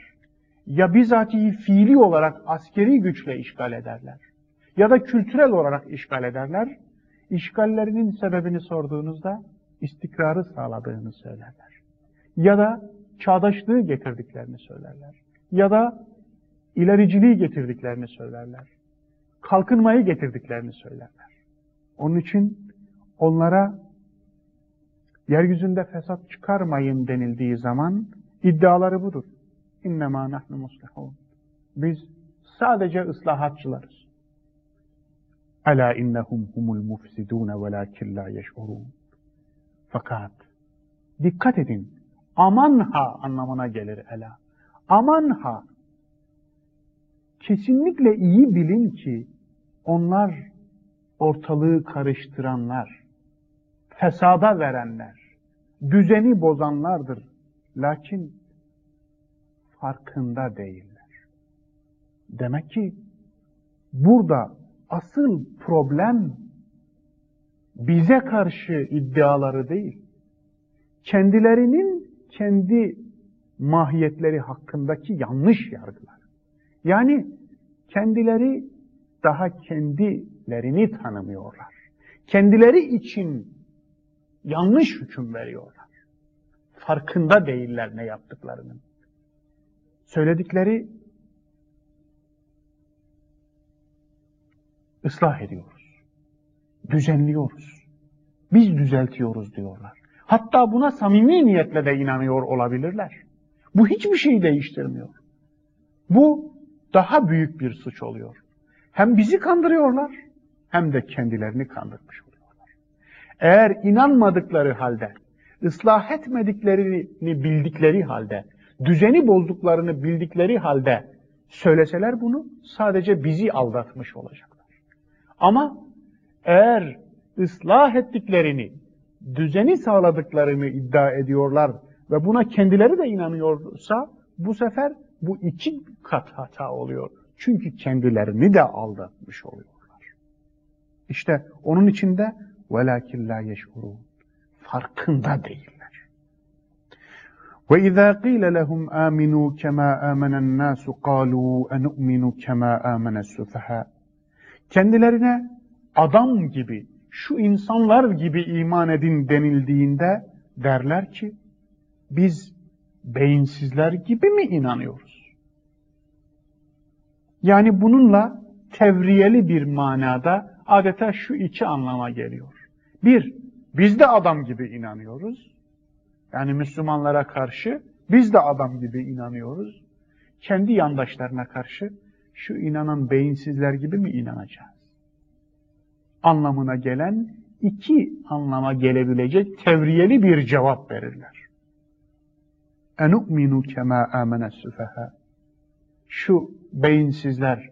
ya bizatihi fiili olarak askeri güçle işgal ederler, ya da kültürel olarak işgal ederler. İşgallerinin sebebini sorduğunuzda istikrarı sağladığını söylerler. Ya da çağdaşlığı getirdiklerini söylerler. Ya da ilericiliği getirdiklerini söylerler. Kalkınmayı getirdiklerini söylerler. Onun için onlara yeryüzünde fesat çıkarmayın denildiği zaman iddiaları budur. İnnemâ nahnu muslihûn. Biz sadece ıslahatçılarız. Ela innehum humul mufsidûne velâkin lâ yeş'urûn. Fakat dikkat edin. Aman ha anlamına gelir ela. Aman ha. Kesinlikle iyi bilin ki onlar ortalığı karıştıranlar, fesada verenler, düzeni bozanlardır. Lakin farkında değiller. Demek ki burada asıl problem bize karşı iddiaları değil, kendilerinin kendi mahiyetleri hakkındaki yanlış yargılar. Yani kendileri daha kendilerini tanımıyorlar. Kendileri için yanlış hüküm veriyorlar. Farkında değiller ne yaptıklarının. Söyledikleri ıslah ediyoruz. Düzenliyoruz. Biz düzeltiyoruz diyorlar. Hatta buna samimi niyetle de inanıyor olabilirler. Bu hiçbir şeyi değiştirmiyor. Bu daha büyük bir suç oluyor. Hem bizi kandırıyorlar hem de kendilerini kandırmış oluyorlar. Eğer inanmadıkları halde, ıslah etmediklerini bildikleri halde, düzeni bozduklarını bildikleri halde söyleseler bunu sadece bizi aldatmış olacaklar. Ama eğer ıslah ettiklerini, düzeni sağladıklarını iddia ediyorlar ve buna kendileri de inanıyorsa bu sefer bu iki kat hata oluyor. Çünkü kendilerini de aldatmış oluyorlar. İşte onun içinde velakin la yeşhurun. Farkında değiller. İzâ qîle lehum âminû kemâ âmenen nâsu qâlû enu'minu kemâ âmenes sufehâ. Kendilerine adam gibi, şu insanlar gibi iman edin denildiğinde derler ki, biz beyinsizler gibi mi inanıyoruz? Yani bununla tevriyeli bir manada adeta şu iki anlama geliyor. Bir, biz de adam gibi inanıyoruz. Yani Müslümanlara karşı biz de adam gibi inanıyoruz. Kendi yandaşlarına karşı şu inanan beyinsizler gibi mi inanacağız? Anlamına gelen iki anlama gelebilecek tevriyeli bir cevap verirler. Enu'minu kema amene süfeha. Şu beyinsizler,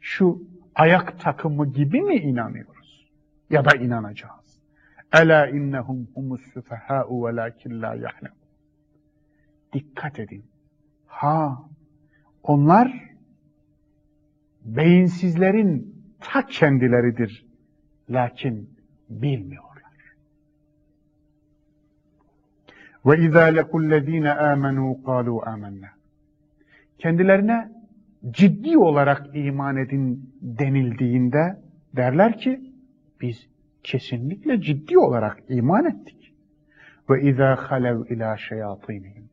şu ayak takımı gibi mi inanıyoruz? Ya da inanacağız. Ela innehum humus sufaha'u velakin la yahlem. Dikkat edin. Ha, onlar beyinsizlerin ta kendileridir. Lakin bilmiyorlar. Ve izâ lekullezîne âmenû kâlû âmennâ. Kendilerine ciddi olarak iman edin denildiğinde derler ki biz kesinlikle ciddi olarak iman ettik. Ve izâ halev ilâ şeyatînihim.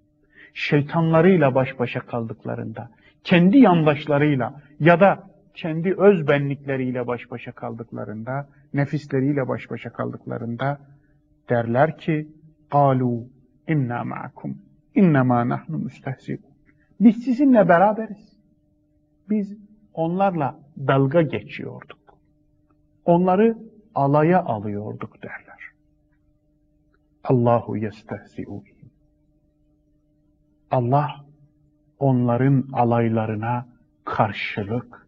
Şeytanlarıyla baş başa kaldıklarında, kendi yandaşlarıyla ya da kendi öz benlikleriyle baş başa kaldıklarında, nefisleriyle baş başa kaldıklarında derler ki قَالُوا inna ma'akum innema nahnu müstehzi'un. Biz sizinle beraberiz. Biz onlarla dalga geçiyorduk. Onları alaya alıyorduk derler. Allahu yestehzi'u Allah onların alaylarına karşılık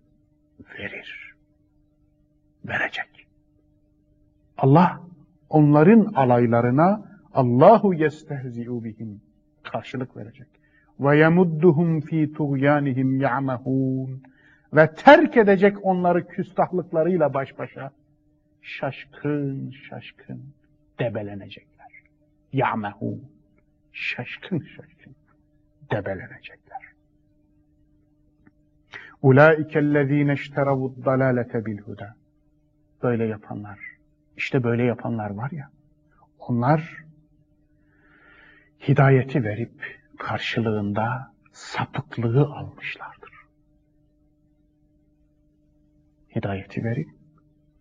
verir. Verecek. Allah onların alaylarına Allahu yestehzi'u bihim karşılık verecek. Ve yemudduhum fi tuğyanihim ya'mehun ve terk edecek onları küstahlıklarıyla baş başa şaşkın şaşkın debelenecekler. Ya'mehun şaşkın şaşkın debelenecekler. Ulaikellezine işteravud dalalete bil huda. Böyle yapanlar. İşte böyle yapanlar var ya. Onlar hidayeti verip karşılığında sapıklığı almışlardır. Hidayeti verip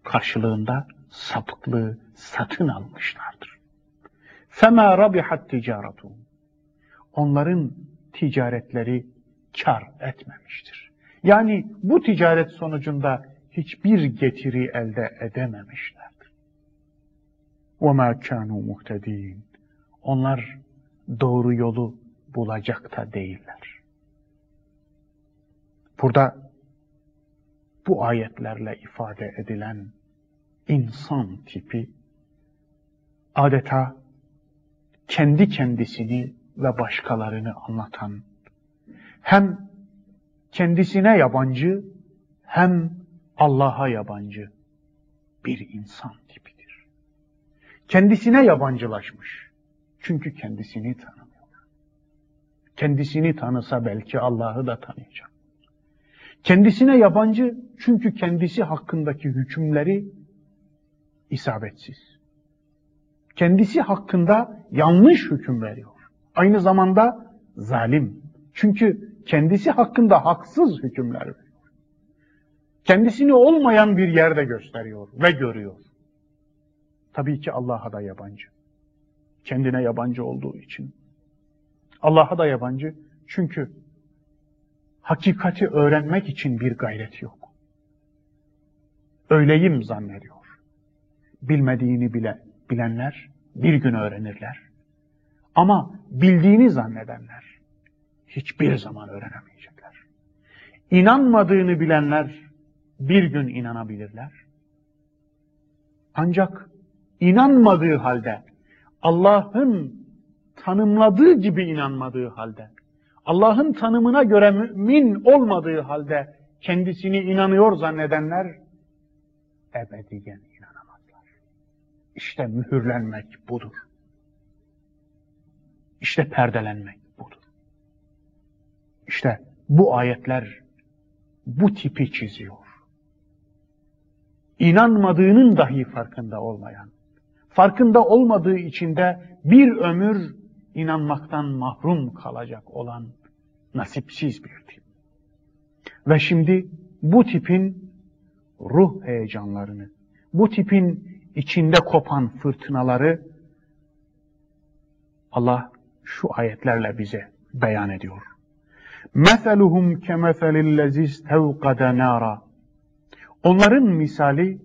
karşılığında sapıklığı satın almışlardır. فَمَا رَبِحَتْ تِجَارَتُهُ Onların ticaretleri kar etmemiştir. Yani bu ticaret sonucunda hiçbir getiri elde edememişlerdir. وَمَا كَانُوا مُهْتَد۪ينَ Onlar doğru yolu bulacak da değiller. Burada bu ayetlerle ifade edilen insan tipi adeta kendi kendisini ve başkalarını anlatan hem kendisine yabancı hem Allah'a yabancı bir insan tipidir. Kendisine yabancılaşmış. Çünkü kendisini tanımıyor. Kendisini tanısa belki Allah'ı da tanıyacak. Kendisine yabancı çünkü kendisi hakkındaki hükümleri isabetsiz. Kendisi hakkında yanlış hüküm veriyor. Aynı zamanda zalim. Çünkü kendisi hakkında haksız hükümler veriyor. Kendisini olmayan bir yerde gösteriyor ve görüyor. Tabii ki Allah'a da yabancı. Kendine yabancı olduğu için. Allah'a da yabancı. Çünkü hakikati öğrenmek için bir gayret yok. Öyleyim zannediyor. Bilmediğini bile, bilenler bir gün öğrenirler. Ama bildiğini zannedenler hiçbir zaman öğrenemeyecekler. İnanmadığını bilenler bir gün inanabilirler. Ancak inanmadığı halde Allah'ın tanımladığı gibi inanmadığı halde, Allah'ın tanımına göre mümin olmadığı halde kendisini inanıyor zannedenler ebediyen. İşte mühürlenmek budur. İşte perdelenmek budur. İşte bu ayetler bu tipi çiziyor. İnanmadığının dahi farkında olmayan, farkında olmadığı için de bir ömür inanmaktan mahrum kalacak olan nasipsiz bir tip. Ve şimdi bu tipin ruh heyecanlarını, bu tipin içinde kopan fırtınaları Allah şu ayetlerle bize beyan ediyor. مَثَلُهُمْ كَمَثَلِ الَّذِي اسْتَوْقَدَ نَارًا Onların misali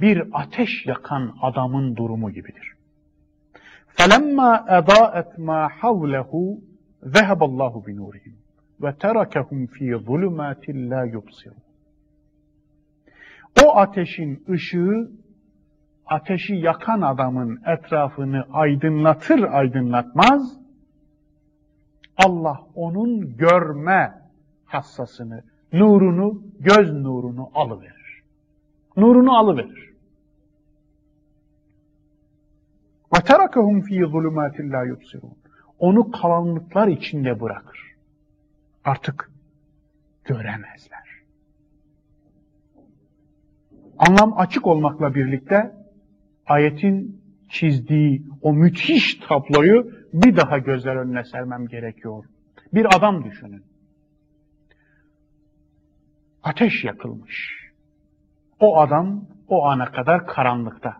bir ateş yakan adamın durumu gibidir. فَلَمَّا أَضَاءَتْ مَا حَوْلَهُ ذَهَبَ اللّٰهُ بِنُورِهِمْ وَتَرَكَهُمْ ف۪ي ظُلُمَاتٍ لَا يُبْصِرُونَ O ateşin ışığı ateşi yakan adamın etrafını aydınlatır aydınlatmaz Allah onun görme hassasını, nurunu, göz nurunu alıverir. Nurunu alıverir. Ve terakahum fî zulümâtin lâ yubsirûn. Onu karanlıklar içinde bırakır. Artık göremezler. Anlam açık olmakla birlikte ayetin çizdiği o müthiş tabloyu bir daha gözler önüne sermem gerekiyor. Bir adam düşünün. Ateş yakılmış. O adam o ana kadar karanlıkta.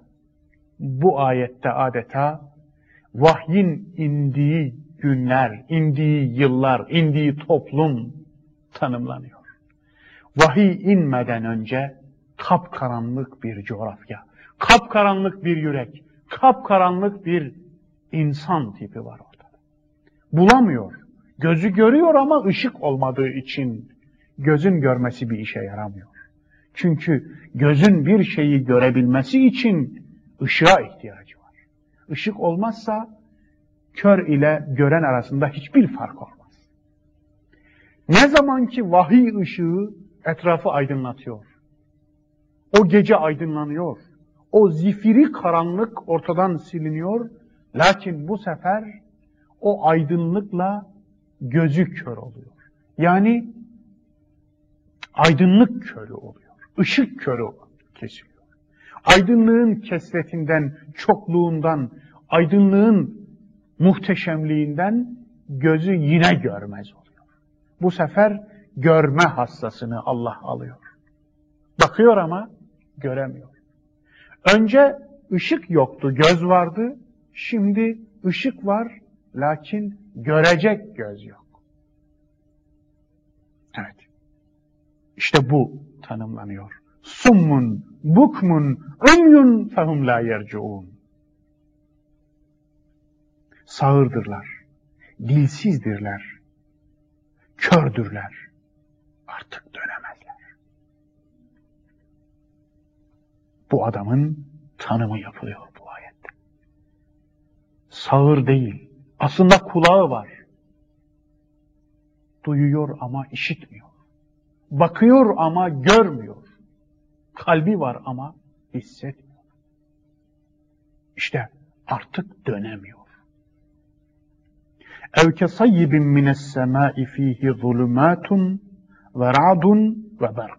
Bu ayette adeta vahyin indiği günler, indiği yıllar, indiği toplum tanımlanıyor. Vahiy inmeden önce kapkaranlık bir coğrafya, kapkaranlık bir yürek, kapkaranlık bir insan tipi var orada. Bulamıyor. Gözü görüyor ama ışık olmadığı için gözün görmesi bir işe yaramıyor. Çünkü gözün bir şeyi görebilmesi için ışığa ihtiyacı var. Işık olmazsa kör ile gören arasında hiçbir fark olmaz. Ne zaman ki vahiy ışığı etrafı aydınlatıyor. O gece aydınlanıyor. O zifiri karanlık ortadan siliniyor. Lakin bu sefer o aydınlıkla gözü kör oluyor. Yani aydınlık körü oluyor. Işık körü kesiliyor. Aydınlığın kesretinden, çokluğundan, aydınlığın muhteşemliğinden gözü yine görmez oluyor. Bu sefer görme hassasını Allah alıyor. Bakıyor ama göremiyor. Önce ışık yoktu, göz vardı. Şimdi ışık var, lakin görecek göz yok. Evet. İşte bu tanımlanıyor. Summun, bukmun, umyun fehum la yercuun. Sağırdırlar, dilsizdirler, kördürler. Artık Bu adamın tanımı yapılıyor bu ayette. Sağır değil, aslında kulağı var. Duyuyor ama işitmiyor. Bakıyor ama görmüyor. Kalbi var ama hissetmiyor. İşte artık dönemiyor. اَوْ كَصَيِّبٍ مِنَ السَّمَاءِ ف۪يهِ ظُلُمَاتٌ وَرَعْدٌ وَبَرْقٌ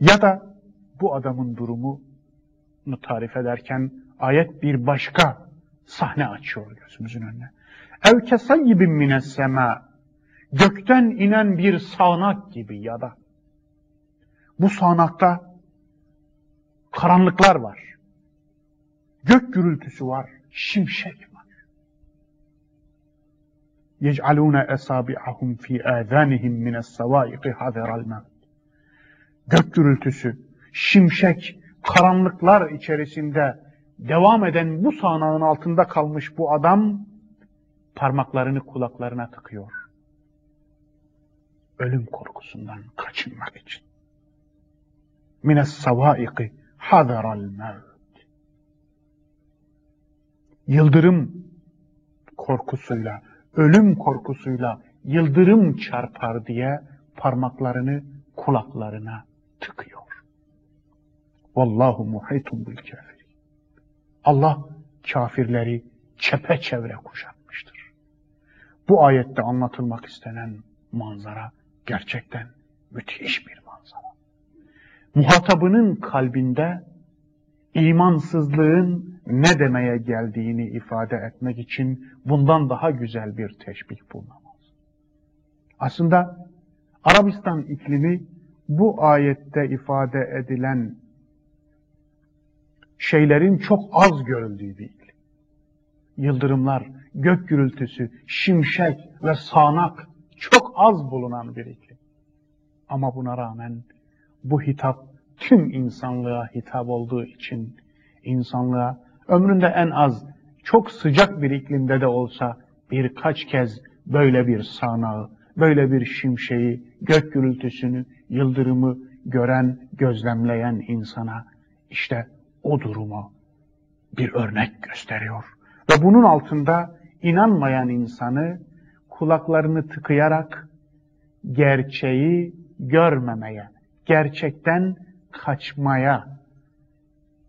Ya da bu adamın durumunu tarif ederken ayet bir başka sahne açıyor gözümüzün önüne. Evke sayyibin mine sema gökten inen bir sağanak gibi ya da bu sağanakta karanlıklar var. Gök gürültüsü var, şimşek var. Yec'alûne esâbi'ahum fî âzânihim mines sevâiqi hazeral mevt. Gök gürültüsü, şimşek, karanlıklar içerisinde devam eden bu sağanağın altında kalmış bu adam parmaklarını kulaklarına tıkıyor. Ölüm korkusundan kaçınmak için. Mines savaiqi hadaral mevt. Yıldırım korkusuyla, ölüm korkusuyla yıldırım çarpar diye parmaklarını kulaklarına tıkıyor. Vallahu muhitun bil kafir. Allah kafirleri çepeçevre kuşatmıştır. Bu ayette anlatılmak istenen manzara gerçekten müthiş bir manzara. Muhatabının kalbinde imansızlığın ne demeye geldiğini ifade etmek için bundan daha güzel bir teşbih bulunamaz. Aslında Arabistan iklimi bu ayette ifade edilen şeylerin çok az görüldüğü bir iklim. Yıldırımlar, gök gürültüsü, şimşek ve sağanak çok az bulunan bir iklim. Ama buna rağmen bu hitap tüm insanlığa hitap olduğu için insanlığa ömründe en az çok sıcak bir iklimde de olsa birkaç kez böyle bir sanağı, böyle bir şimşeği, gök gürültüsünü, yıldırımı gören, gözlemleyen insana işte o durumu bir örnek gösteriyor. Ve bunun altında inanmayan insanı kulaklarını tıkayarak gerçeği görmemeye, gerçekten kaçmaya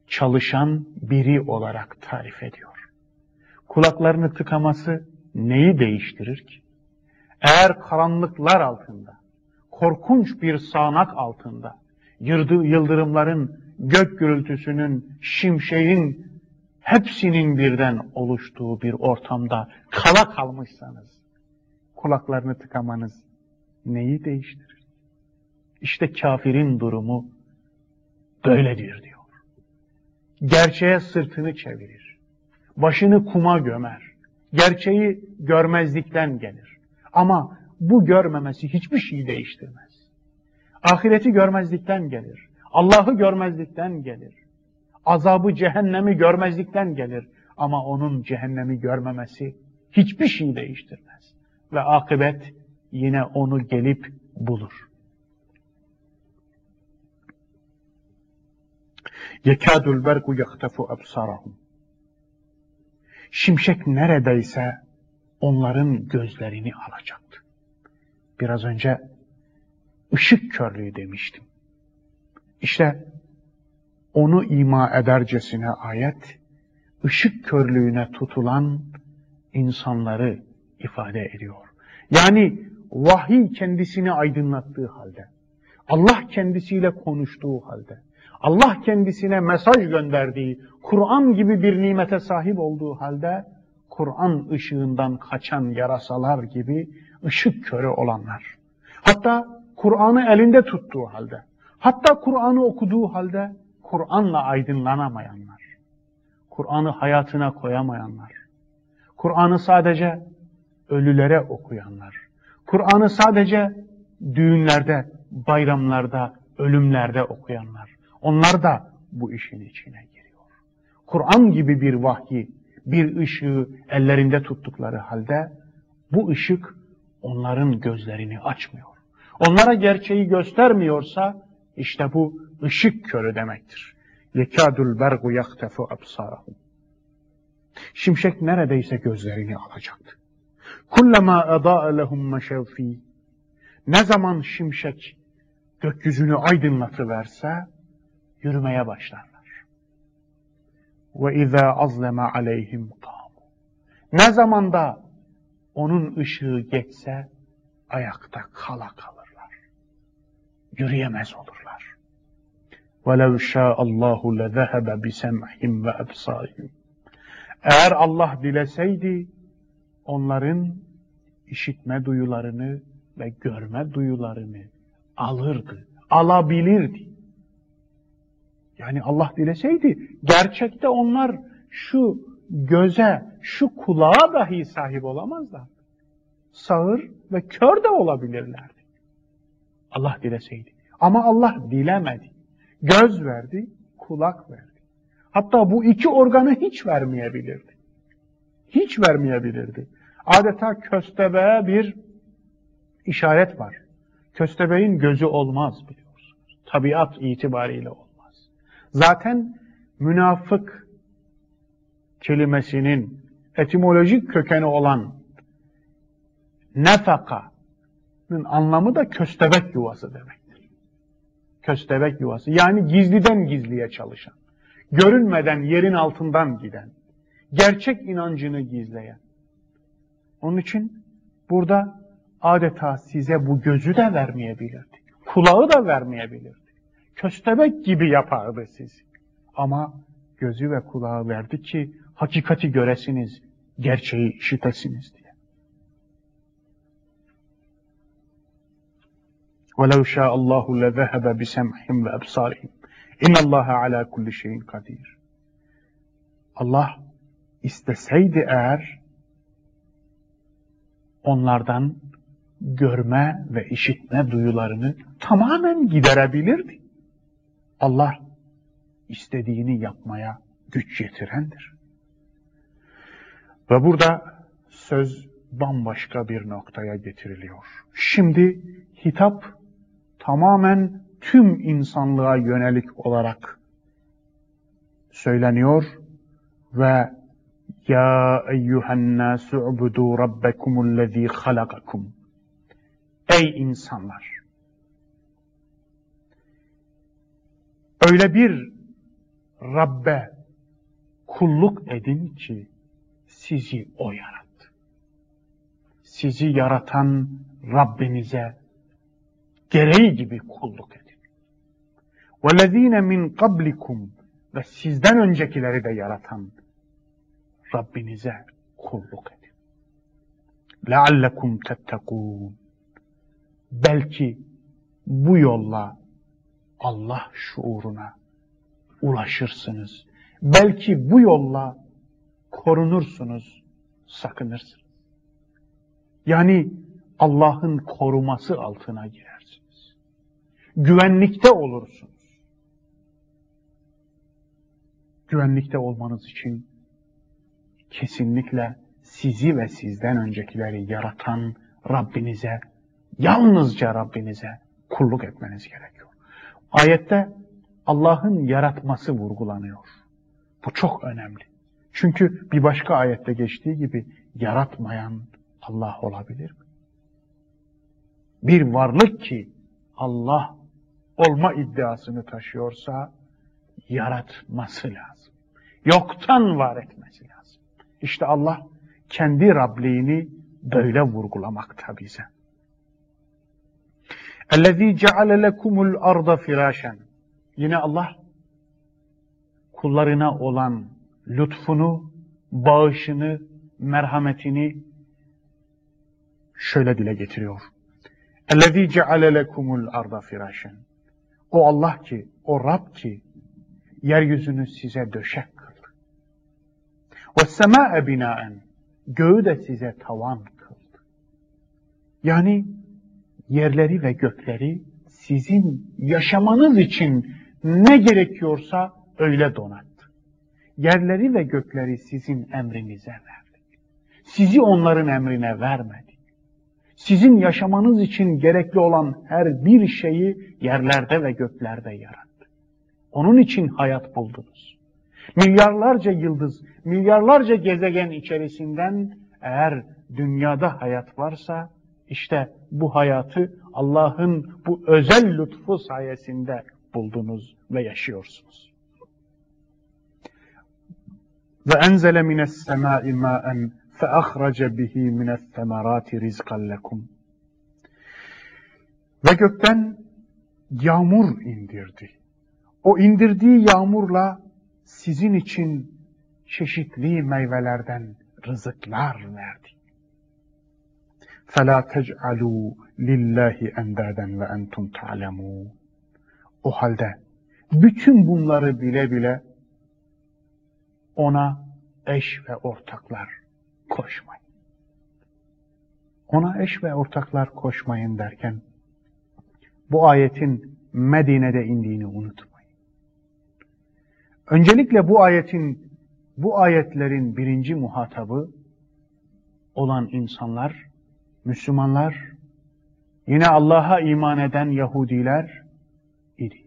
çalışan biri olarak tarif ediyor. Kulaklarını tıkaması neyi değiştirir ki? Eğer karanlıklar altında, korkunç bir sağanak altında, yıldırımların, gök gürültüsünün, şimşeğin hepsinin birden oluştuğu bir ortamda kala kalmışsanız, kulaklarını tıkamanız neyi değiştirir? İşte kafirin durumu böyledir diyor. Gerçeğe sırtını çevirir. Başını kuma gömer. Gerçeği görmezlikten gelir. Ama bu görmemesi hiçbir şeyi değiştirmez. Ahireti görmezlikten gelir. Allah'ı görmezlikten gelir. Azabı cehennemi görmezlikten gelir. Ama onun cehennemi görmemesi hiçbir şey değiştirmez. Ve akıbet yine onu gelip bulur. Yekâdul berku yaktefu absarahum. Şimşek neredeyse onların gözlerini alacaktı. Biraz önce ışık körlüğü demiştim. İşte onu ima edercesine ayet, ışık körlüğüne tutulan insanları ifade ediyor. Yani vahiy kendisini aydınlattığı halde, Allah kendisiyle konuştuğu halde, Allah kendisine mesaj gönderdiği, Kur'an gibi bir nimete sahip olduğu halde, Kur'an ışığından kaçan yarasalar gibi ışık körü olanlar. Hatta Kur'an'ı elinde tuttuğu halde, hatta Kur'an'ı okuduğu halde Kur'an'la aydınlanamayanlar. Kur'an'ı hayatına koyamayanlar. Kur'an'ı sadece ölülere okuyanlar. Kur'an'ı sadece düğünlerde, bayramlarda, ölümlerde okuyanlar. Onlar da bu işin içine giriyor. Kur'an gibi bir vahyi, bir ışığı ellerinde tuttukları halde bu ışık onların gözlerini açmıyor. Onlara gerçeği göstermiyorsa işte bu ışık körü demektir. Yekadul bergu yaktefu absarahum. Şimşek neredeyse gözlerini alacaktı. Kullama eda'a lehum meşevfi. Ne zaman şimşek gökyüzünü aydınlatıverse yürümeye başlarlar. Ve izâ azleme aleyhim kâmu. Ne zaman da onun ışığı geçse ayakta kala kalırlar. Yürüyemez olurlar. وَلَوْ شَاءَ اللّٰهُ لَذَهَبَ بِسَمْعِهِمْ وَأَبْصَارِهِمْ Eğer Allah dileseydi, onların işitme duyularını ve görme duyularını alırdı, alabilirdi. Yani Allah dileseydi, gerçekte onlar şu göze, şu kulağa dahi sahip olamazlar. Sağır ve kör de olabilirlerdi. Allah dileseydi. Ama Allah dilemedi. Göz verdi, kulak verdi. Hatta bu iki organı hiç vermeyebilirdi. Hiç vermeyebilirdi. Adeta köstebeğe bir işaret var. Köstebeğin gözü olmaz biliyorsunuz. Tabiat itibariyle olmaz. Zaten münafık kelimesinin etimolojik kökeni olan nefaka'nın anlamı da köstebek yuvası demektir. Köstebek yuvası. Yani gizliden gizliye çalışan, görünmeden yerin altından giden, gerçek inancını gizleyen. Onun için burada adeta size bu gözü de vermeyebilirdi. Kulağı da vermeyebilirdi. Köstebek gibi yapardı sizi. Ama gözü ve kulağı verdi ki hakikati göresiniz, gerçeği işitesiniz diye. وَلَوْ شَاءَ اللّٰهُ لَذَهَبَ بِسَمْعِهِمْ وَأَبْصَارِهِمْ اِنَّ اللّٰهَ عَلَى كُلِّ شَيْءٍ قَدِيرٌ Allah isteseydi eğer onlardan görme ve işitme duyularını tamamen giderebilirdi. Allah istediğini yapmaya güç yetirendir. Ve burada söz bambaşka bir noktaya getiriliyor. Şimdi hitap tamamen tüm insanlığa yönelik olarak söyleniyor ve ya eyyühen nasu ubudu rabbekumullezî halakakum Ey insanlar! Öyle bir Rabbe kulluk edin ki sizi O yarattı. Sizi yaratan Rabbinize gereği gibi kulluk edin. وَالَّذ۪ينَ min قَبْلِكُمْ Ve sizden öncekileri de yaratan Rabbinize kulluk edin. لَعَلَّكُمْ تَتَّقُونَ Belki bu yolla Allah şuuruna ulaşırsınız. Belki bu yolla korunursunuz, sakınırsınız. Yani Allah'ın koruması altına girersiniz. Güvenlikte olursunuz. Güvenlikte olmanız için kesinlikle sizi ve sizden öncekileri yaratan Rabbinize, yalnızca Rabbinize kulluk etmeniz gerekiyor. Ayette Allah'ın yaratması vurgulanıyor. Bu çok önemli. Çünkü bir başka ayette geçtiği gibi yaratmayan Allah olabilir mi? Bir varlık ki Allah olma iddiasını taşıyorsa yaratması lazım. Yoktan var etmesi lazım. İşte Allah kendi Rabliğini böyle vurgulamakta bize. اَلَّذ۪ي جَعَلَ لَكُمُ الْأَرْضَ فِرَاشًا Yine Allah kullarına olan lütfunu, bağışını, merhametini şöyle dile getiriyor. اَلَّذ۪ي جَعَلَ لَكُمُ الْأَرْضَ فِرَاشًا o Allah ki, o Rab ki yeryüzünü size döşek kıldı. Ve sema'e binaen göğü de size tavan kıldı. Yani yerleri ve gökleri sizin yaşamanız için ne gerekiyorsa öyle donattı. Yerleri ve gökleri sizin emrinize verdi. Sizi onların emrine vermedi. Sizin yaşamanız için gerekli olan her bir şeyi yerlerde ve göklerde yarattı. Onun için hayat buldunuz. Milyarlarca yıldız, milyarlarca gezegen içerisinden eğer dünyada hayat varsa işte bu hayatı Allah'ın bu özel lütfu sayesinde buldunuz ve yaşıyorsunuz. Ve enzele mines semai ma'en fe ahrace bihi mines semerati rizkan lekum. Ve gökten yağmur indirdi. O indirdiği yağmurla sizin için çeşitli meyvelerden rızıklar verdi. فَلَا تَجْعَلُوا لِلّٰهِ اَنْدَادًا وَاَنْتُمْ تَعْلَمُونَ O halde bütün bunları bile bile ona eş ve ortaklar koşmayın. Ona eş ve ortaklar koşmayın derken bu ayetin Medine'de indiğini unutmayın. Öncelikle bu ayetin bu ayetlerin birinci muhatabı olan insanlar Müslümanlar, yine Allah'a iman eden Yahudiler idi.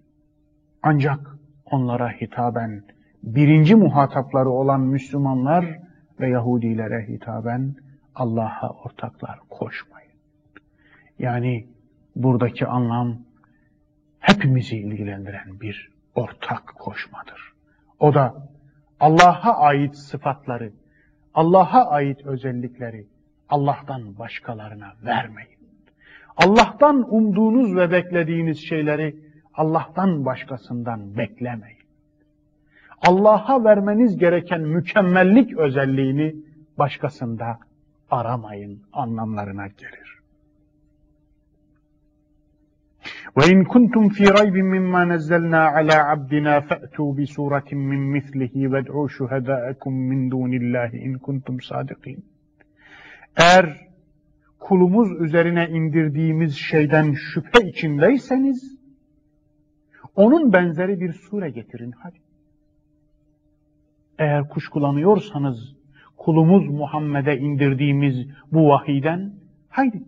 Ancak onlara hitaben birinci muhatapları olan Müslümanlar ve Yahudilere hitaben Allah'a ortaklar koşmayın. Yani buradaki anlam hepimizi ilgilendiren bir ortak koşmadır. O da Allah'a ait sıfatları, Allah'a ait özellikleri, Allah'tan başkalarına vermeyin. Allah'tan umduğunuz ve beklediğiniz şeyleri Allah'tan başkasından beklemeyin. Allah'a vermeniz gereken mükemmellik özelliğini başkasında aramayın anlamlarına gelir. Ve in kuntum fi raybin mimma nazzalna ala abdina fa'tu bi suratin min mislihi ved'u şuhada'akum min dunillahi in kuntum sadikin. Eğer kulumuz üzerine indirdiğimiz şeyden şüphe içindeyseniz onun benzeri bir sure getirin hadi. Eğer kuşkulanıyorsanız, kulumuz Muhammed'e indirdiğimiz bu vahiden, haydi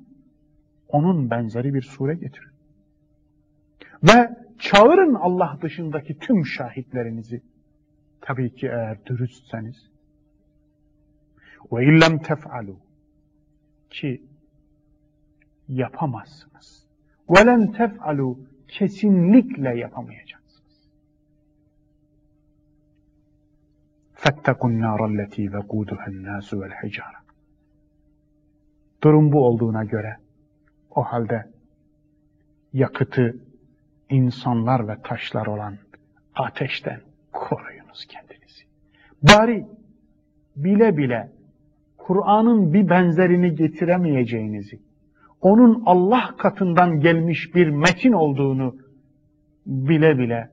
onun benzeri bir sure getirin. Ve çağırın Allah dışındaki tüm şahitlerinizi. Tabii ki eğer dürüstseniz. Ve illem tef'alu ki yapamazsınız. Velen tef'alu kesinlikle yapamayacaksınız. Fettekun nârelleti vekûduhen nâsu vel hicâre. Durum bu olduğuna göre o halde yakıtı insanlar ve taşlar olan ateşten koruyunuz kendinizi. Bari bile bile Kur'an'ın bir benzerini getiremeyeceğinizi, onun Allah katından gelmiş bir metin olduğunu bile bile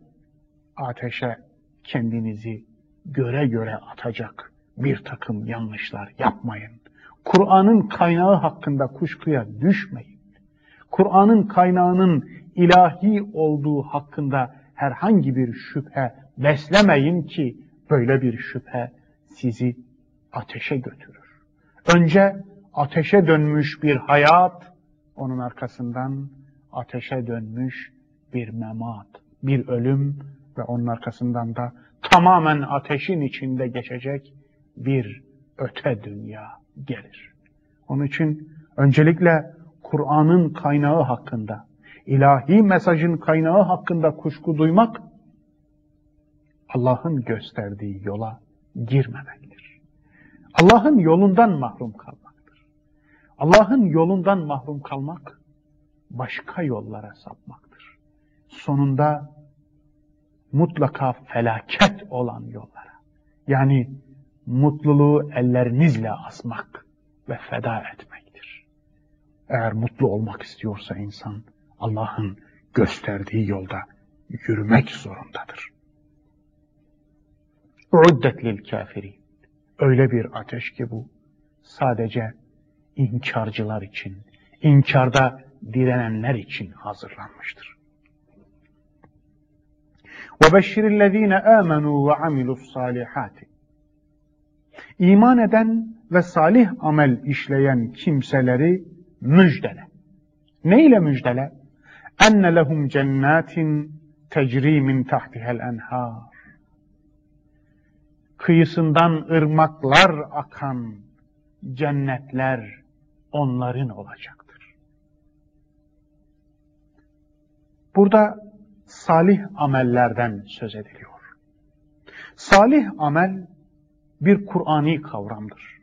ateşe kendinizi göre göre atacak bir takım yanlışlar yapmayın. Kur'an'ın kaynağı hakkında kuşkuya düşmeyin. Kur'an'ın kaynağının ilahi olduğu hakkında herhangi bir şüphe beslemeyin ki böyle bir şüphe sizi ateşe götürür. Önce ateşe dönmüş bir hayat, onun arkasından ateşe dönmüş bir memat, bir ölüm ve onun arkasından da tamamen ateşin içinde geçecek bir öte dünya gelir. Onun için öncelikle Kur'an'ın kaynağı hakkında, ilahi mesajın kaynağı hakkında kuşku duymak, Allah'ın gösterdiği yola girmemektir. Allah'ın yolundan mahrum kalmaktır. Allah'ın yolundan mahrum kalmak, başka yollara sapmaktır. Sonunda mutlaka felaket olan yollara, yani mutluluğu ellerinizle asmak ve feda etmektir. Eğer mutlu olmak istiyorsa insan, Allah'ın gösterdiği yolda yürümek zorundadır. Uddet lil kafirin. Öyle bir ateş ki bu sadece inkarcılar için, inkarda direnenler için hazırlanmıştır. وَبَشِّرِ الَّذ۪ينَ آمَنُوا وَعَمِلُوا الصَّالِحَاتِ İman eden ve salih amel işleyen kimseleri müjdele. Ne ile müjdele? enne lehum cennetin tecri min tahtihel enhar. Kıyısından ırmaklar akan cennetler onların olacaktır. Burada salih amellerden söz ediliyor. Salih amel bir Kur'ani kavramdır.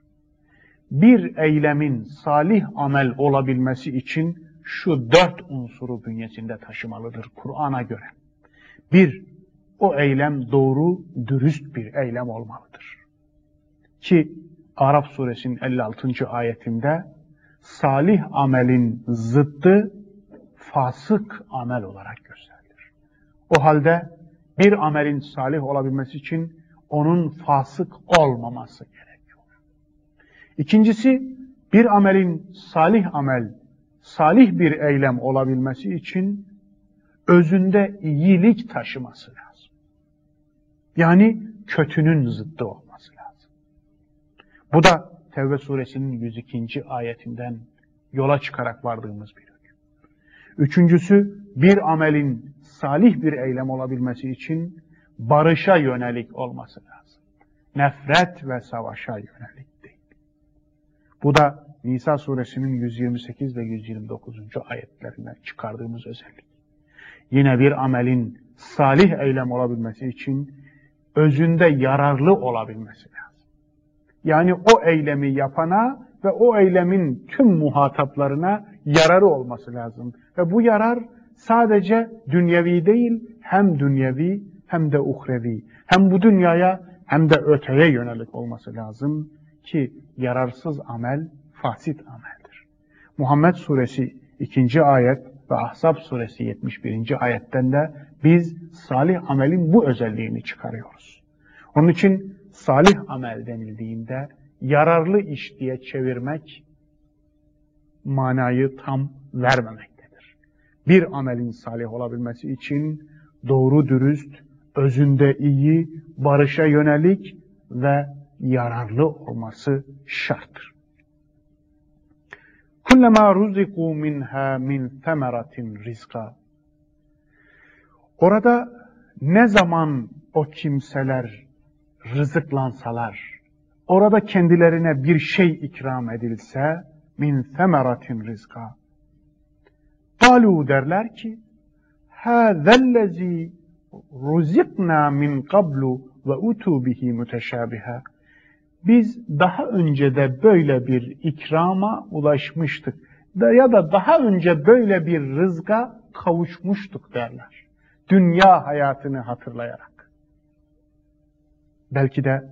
Bir eylemin salih amel olabilmesi için şu dört unsuru bünyesinde taşımalıdır Kur'an'a göre. Bir, o eylem doğru, dürüst bir eylem olmalıdır. Ki Arap suresinin 56. ayetinde salih amelin zıttı fasık amel olarak gösterilir. O halde bir amelin salih olabilmesi için onun fasık olmaması gerekiyor. İkincisi bir amelin salih amel salih bir eylem olabilmesi için özünde iyilik taşıması lazım. Yani kötünün zıttı olması lazım. Bu da Tevbe suresinin 102. ayetinden yola çıkarak vardığımız bir hüküm. Üçüncüsü bir amelin salih bir eylem olabilmesi için barışa yönelik olması lazım. Nefret ve savaşa yönelik değil. Bu da Nisa suresinin 128 ve 129. ayetlerinden çıkardığımız özellik. Yine bir amelin salih eylem olabilmesi için özünde yararlı olabilmesi lazım. Yani o eylemi yapana ve o eylemin tüm muhataplarına yararı olması lazım. Ve bu yarar sadece dünyevi değil, hem dünyevi hem de uhrevi. Hem bu dünyaya hem de öteye yönelik olması lazım ki yararsız amel fasit ameldir. Muhammed suresi 2. ayet ve Ahzab suresi 71. ayetten de biz salih amelin bu özelliğini çıkarıyoruz. Onun için salih amel denildiğinde yararlı iş diye çevirmek manayı tam vermemektedir. Bir amelin salih olabilmesi için doğru dürüst, özünde iyi, barışa yönelik ve yararlı olması şarttır. Kullama ruziku minha min temeratin rizqa. Orada ne zaman o kimseler rızıklansalar, orada kendilerine bir şey ikram edilse, min semeratin rizka. Kalu derler ki, hâzellezî ruzikna min qablu ve utu bihi müteşabiha. Biz daha önce de böyle bir ikrama ulaşmıştık. Ya da daha önce böyle bir rızga kavuşmuştuk derler. Dünya hayatını hatırlayarak. Belki de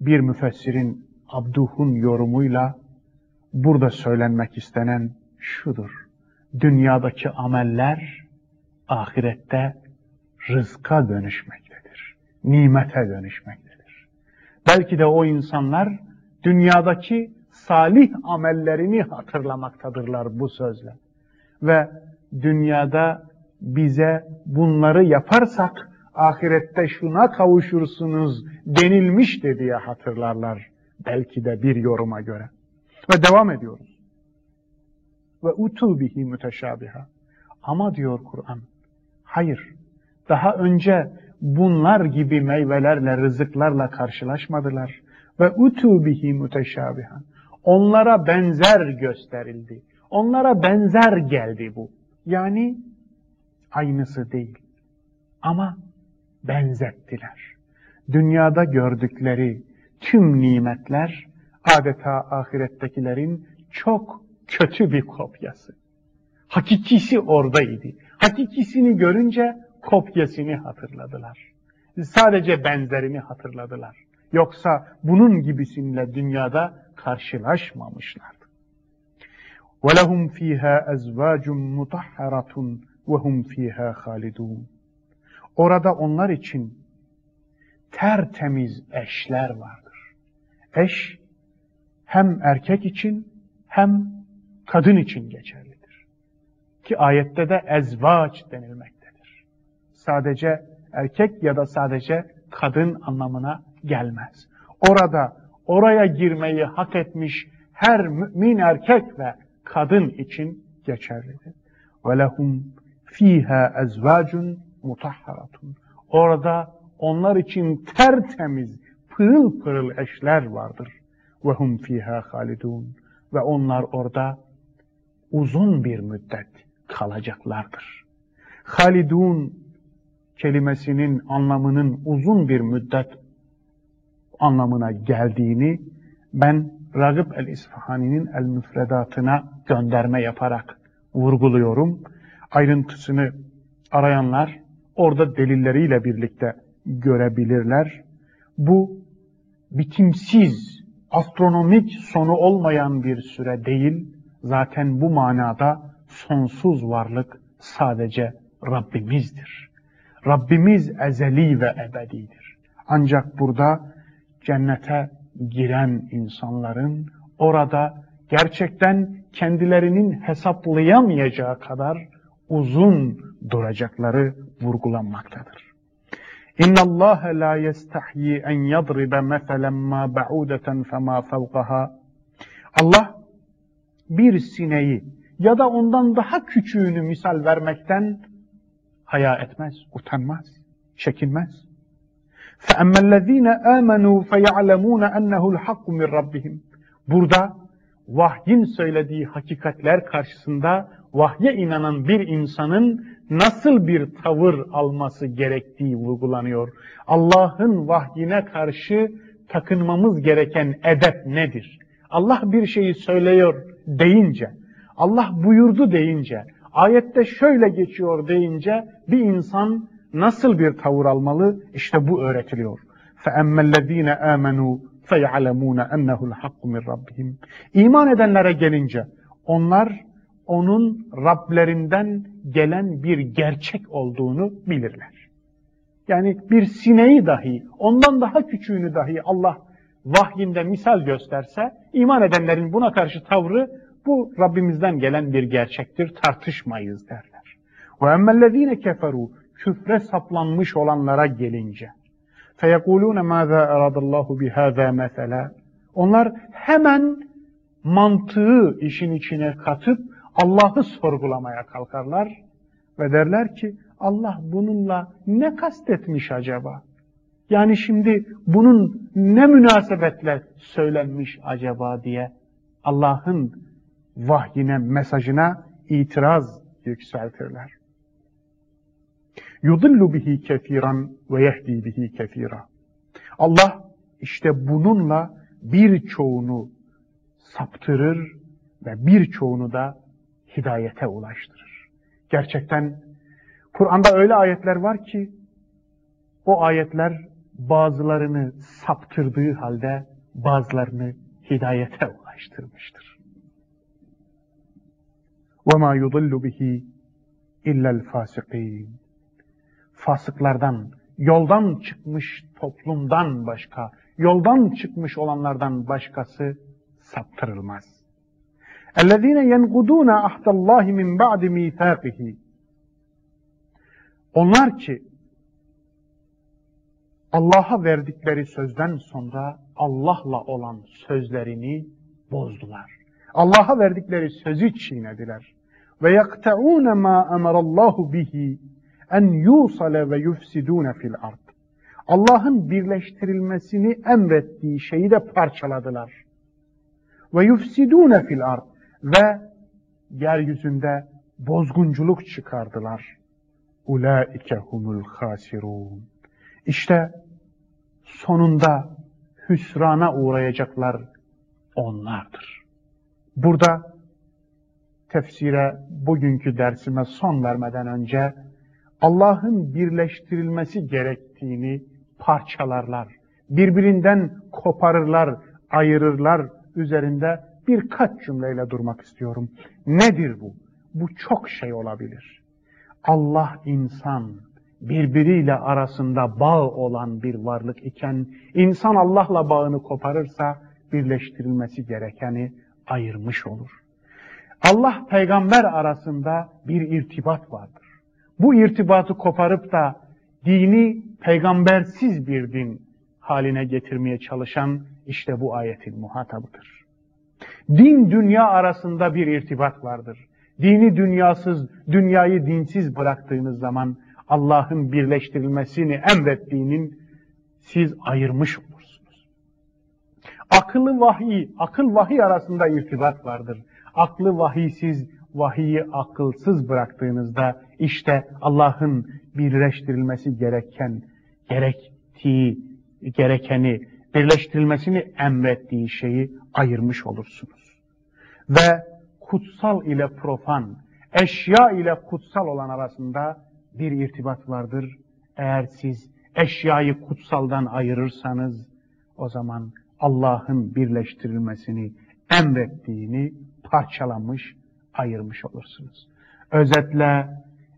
bir müfessirin Abduh'un yorumuyla burada söylenmek istenen şudur. Dünyadaki ameller ahirette rızka dönüşmektedir. Nimete dönüşmektedir. Belki de o insanlar dünyadaki salih amellerini hatırlamaktadırlar bu sözle. Ve dünyada bize bunları yaparsak ahirette şuna kavuşursunuz denilmişti diye hatırlarlar. Belki de bir yoruma göre. Ve devam ediyoruz. Ve utu bihi müteşabiha. Ama diyor Kur'an, hayır, daha önce bunlar gibi meyvelerle, rızıklarla karşılaşmadılar. Ve utu bihi müteşabiha. Onlara benzer gösterildi. Onlara benzer geldi bu. Yani aynısı değil. Ama benzettiler. Dünyada gördükleri tüm nimetler adeta ahirettekilerin çok kötü bir kopyası. Hakikisi oradaydı. Hakikisini görünce kopyasını hatırladılar. Sadece benzerini hatırladılar. Yoksa bunun gibisiyle dünyada karşılaşmamışlardı. وَلَهُمْ ف۪يهَا اَزْوَاجٌ مُطَحَّرَةٌ وَهُمْ ف۪يهَا خَالِدُونَ Orada onlar için tertemiz eşler vardır. Eş hem erkek için hem kadın için geçerlidir. Ki ayette de ezvaç denilmektedir. Sadece erkek ya da sadece kadın anlamına gelmez. Orada oraya girmeyi hak etmiş her mümin erkek ve kadın için geçerlidir. Lehum fiha ezvacun mutahharatun. Orada onlar için tertemiz, pırıl pırıl eşler vardır. Ve hum fiha. Ve onlar orada uzun bir müddet kalacaklardır. Halidun kelimesinin anlamının uzun bir müddet anlamına geldiğini ben Ragıp el-İsfahani'nin el-müfredatına gönderme yaparak vurguluyorum. Ayrıntısını arayanlar orada delilleriyle birlikte görebilirler. Bu bitimsiz, astronomik sonu olmayan bir süre değil, zaten bu manada sonsuz varlık sadece Rabbimizdir. Rabbimiz ezeli ve ebedidir. Ancak burada cennete giren insanların orada gerçekten kendilerinin hesaplayamayacağı kadar uzun duracakları vurgulanmaktadır. İnna Allah la yestahyi en yadribe meselen ma ba'udeten fema fevkaha. Allah bir sineği ya da ondan daha küçüğünü misal vermekten haya etmez, utanmaz, çekinmez. فَأَمَّا الَّذ۪ينَ آمَنُوا فَيَعْلَمُونَ اَنَّهُ الْحَقُّ مِنْ رَبِّهِمْ Burada vahyin söylediği hakikatler karşısında vahye inanan bir insanın nasıl bir tavır alması gerektiği vurgulanıyor. Allah'ın vahyine karşı takınmamız gereken edep nedir? Allah bir şeyi söylüyor deyince, Allah buyurdu deyince, ayette şöyle geçiyor deyince bir insan nasıl bir tavır almalı? İşte bu öğretiliyor. فَاَمَّا الَّذ۪ينَ آمَنُوا فَيَعْلَمُونَ اَنَّهُ الْحَقُّ مِنْ رَبِّهِمْ İman edenlere gelince onlar onun Rablerinden gelen bir gerçek olduğunu bilirler. Yani bir sineği dahi, ondan daha küçüğünü dahi Allah vahyinde misal gösterse, iman edenlerin buna karşı tavrı bu Rabbimizden gelen bir gerçektir, tartışmayız derler. وَاَمَّا الَّذ۪ينَ كَفَرُوا Küfre saplanmış olanlara gelince, فَيَقُولُونَ مَاذَا اَرَادَ اللّٰهُ بِهَذَا مَثَلًا Onlar hemen mantığı işin içine katıp Allah'ı sorgulamaya kalkarlar Ve derler ki Allah bununla ne kastetmiş acaba? Yani şimdi bunun ne münasebetle söylenmiş acaba diye Allah'ın vahyine, mesajına itiraz yükseltirler. Yudillu bihi kefiran ve yehdi bihi. Allah işte bununla birçoğunu saptırır ve birçoğunu da hidayete ulaştırır. Gerçekten Kur'an'da öyle ayetler var ki o ayetler bazılarını saptırdığı halde bazılarını hidayete ulaştırmıştır. وَمَا يُضِلُّ بِهِ اِلَّا الْفَاسِقِينَ Fasıklardan, yoldan çıkmış toplumdan başka, yoldan çıkmış olanlardan başkası saptırılmaz. اَلَّذ۪ينَ يَنْقُدُونَ اَحْدَ اللّٰهِ مِنْ بَعْدِ مِيثَاقِهِ Onlar ki Allah'a verdikleri sözden sonra Allah'la olan sözlerini bozdular. Allah'a verdikleri sözü çiğnediler. Ve yakta'un ma emarallahu bihi en yusale ve yufsidun fil ard. Allah'ın birleştirilmesini emrettiği şeyi de parçaladılar. Ve yufsidun fil ard ve yeryüzünde bozgunculuk çıkardılar. Ulaike humul hasirun. İşte sonunda hüsrana uğrayacaklar onlardır. Burada tefsire bugünkü dersime son vermeden önce Allah'ın birleştirilmesi gerektiğini parçalarlar. Birbirinden koparırlar, ayırırlar üzerinde birkaç cümleyle durmak istiyorum. Nedir bu? Bu çok şey olabilir. Allah insan, birbiriyle arasında bağ olan bir varlık iken, insan Allah'la bağını koparırsa, birleştirilmesi gerekeni ayırmış olur. Allah peygamber arasında bir irtibat vardır. Bu irtibatı koparıp da dini peygambersiz bir din haline getirmeye çalışan işte bu ayetin muhatabıdır. Din dünya arasında bir irtibat vardır. Dini dünyasız, dünyayı dinsiz bıraktığınız zaman Allah'ın birleştirilmesini emrettiğinin siz ayırmış olursunuz. Akıllı vahiy, akıl vahiy arasında irtibat vardır. Aklı vahiysiz, vahiyi akılsız bıraktığınızda işte Allah'ın birleştirilmesi gereken, gerektiği, gerekeni, birleştirilmesini emrettiği şeyi ayırmış olursunuz. Ve kutsal ile profan, eşya ile kutsal olan arasında bir irtibat vardır. Eğer siz eşyayı kutsaldan ayırırsanız o zaman Allah'ın birleştirilmesini emrettiğini parçalamış, ayırmış olursunuz. Özetle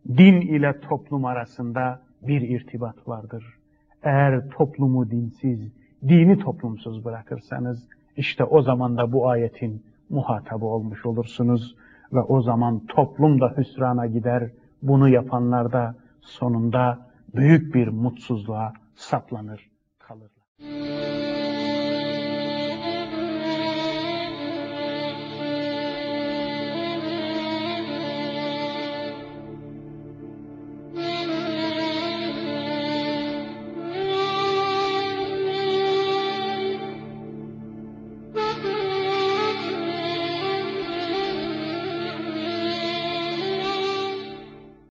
din ile toplum arasında bir irtibat vardır. Eğer toplumu dinsiz, dini toplumsuz bırakırsanız işte o zaman da bu ayetin muhatabı olmuş olursunuz ve o zaman toplum da hüsrana gider, bunu yapanlar da sonunda büyük bir mutsuzluğa saplanır kalırlar.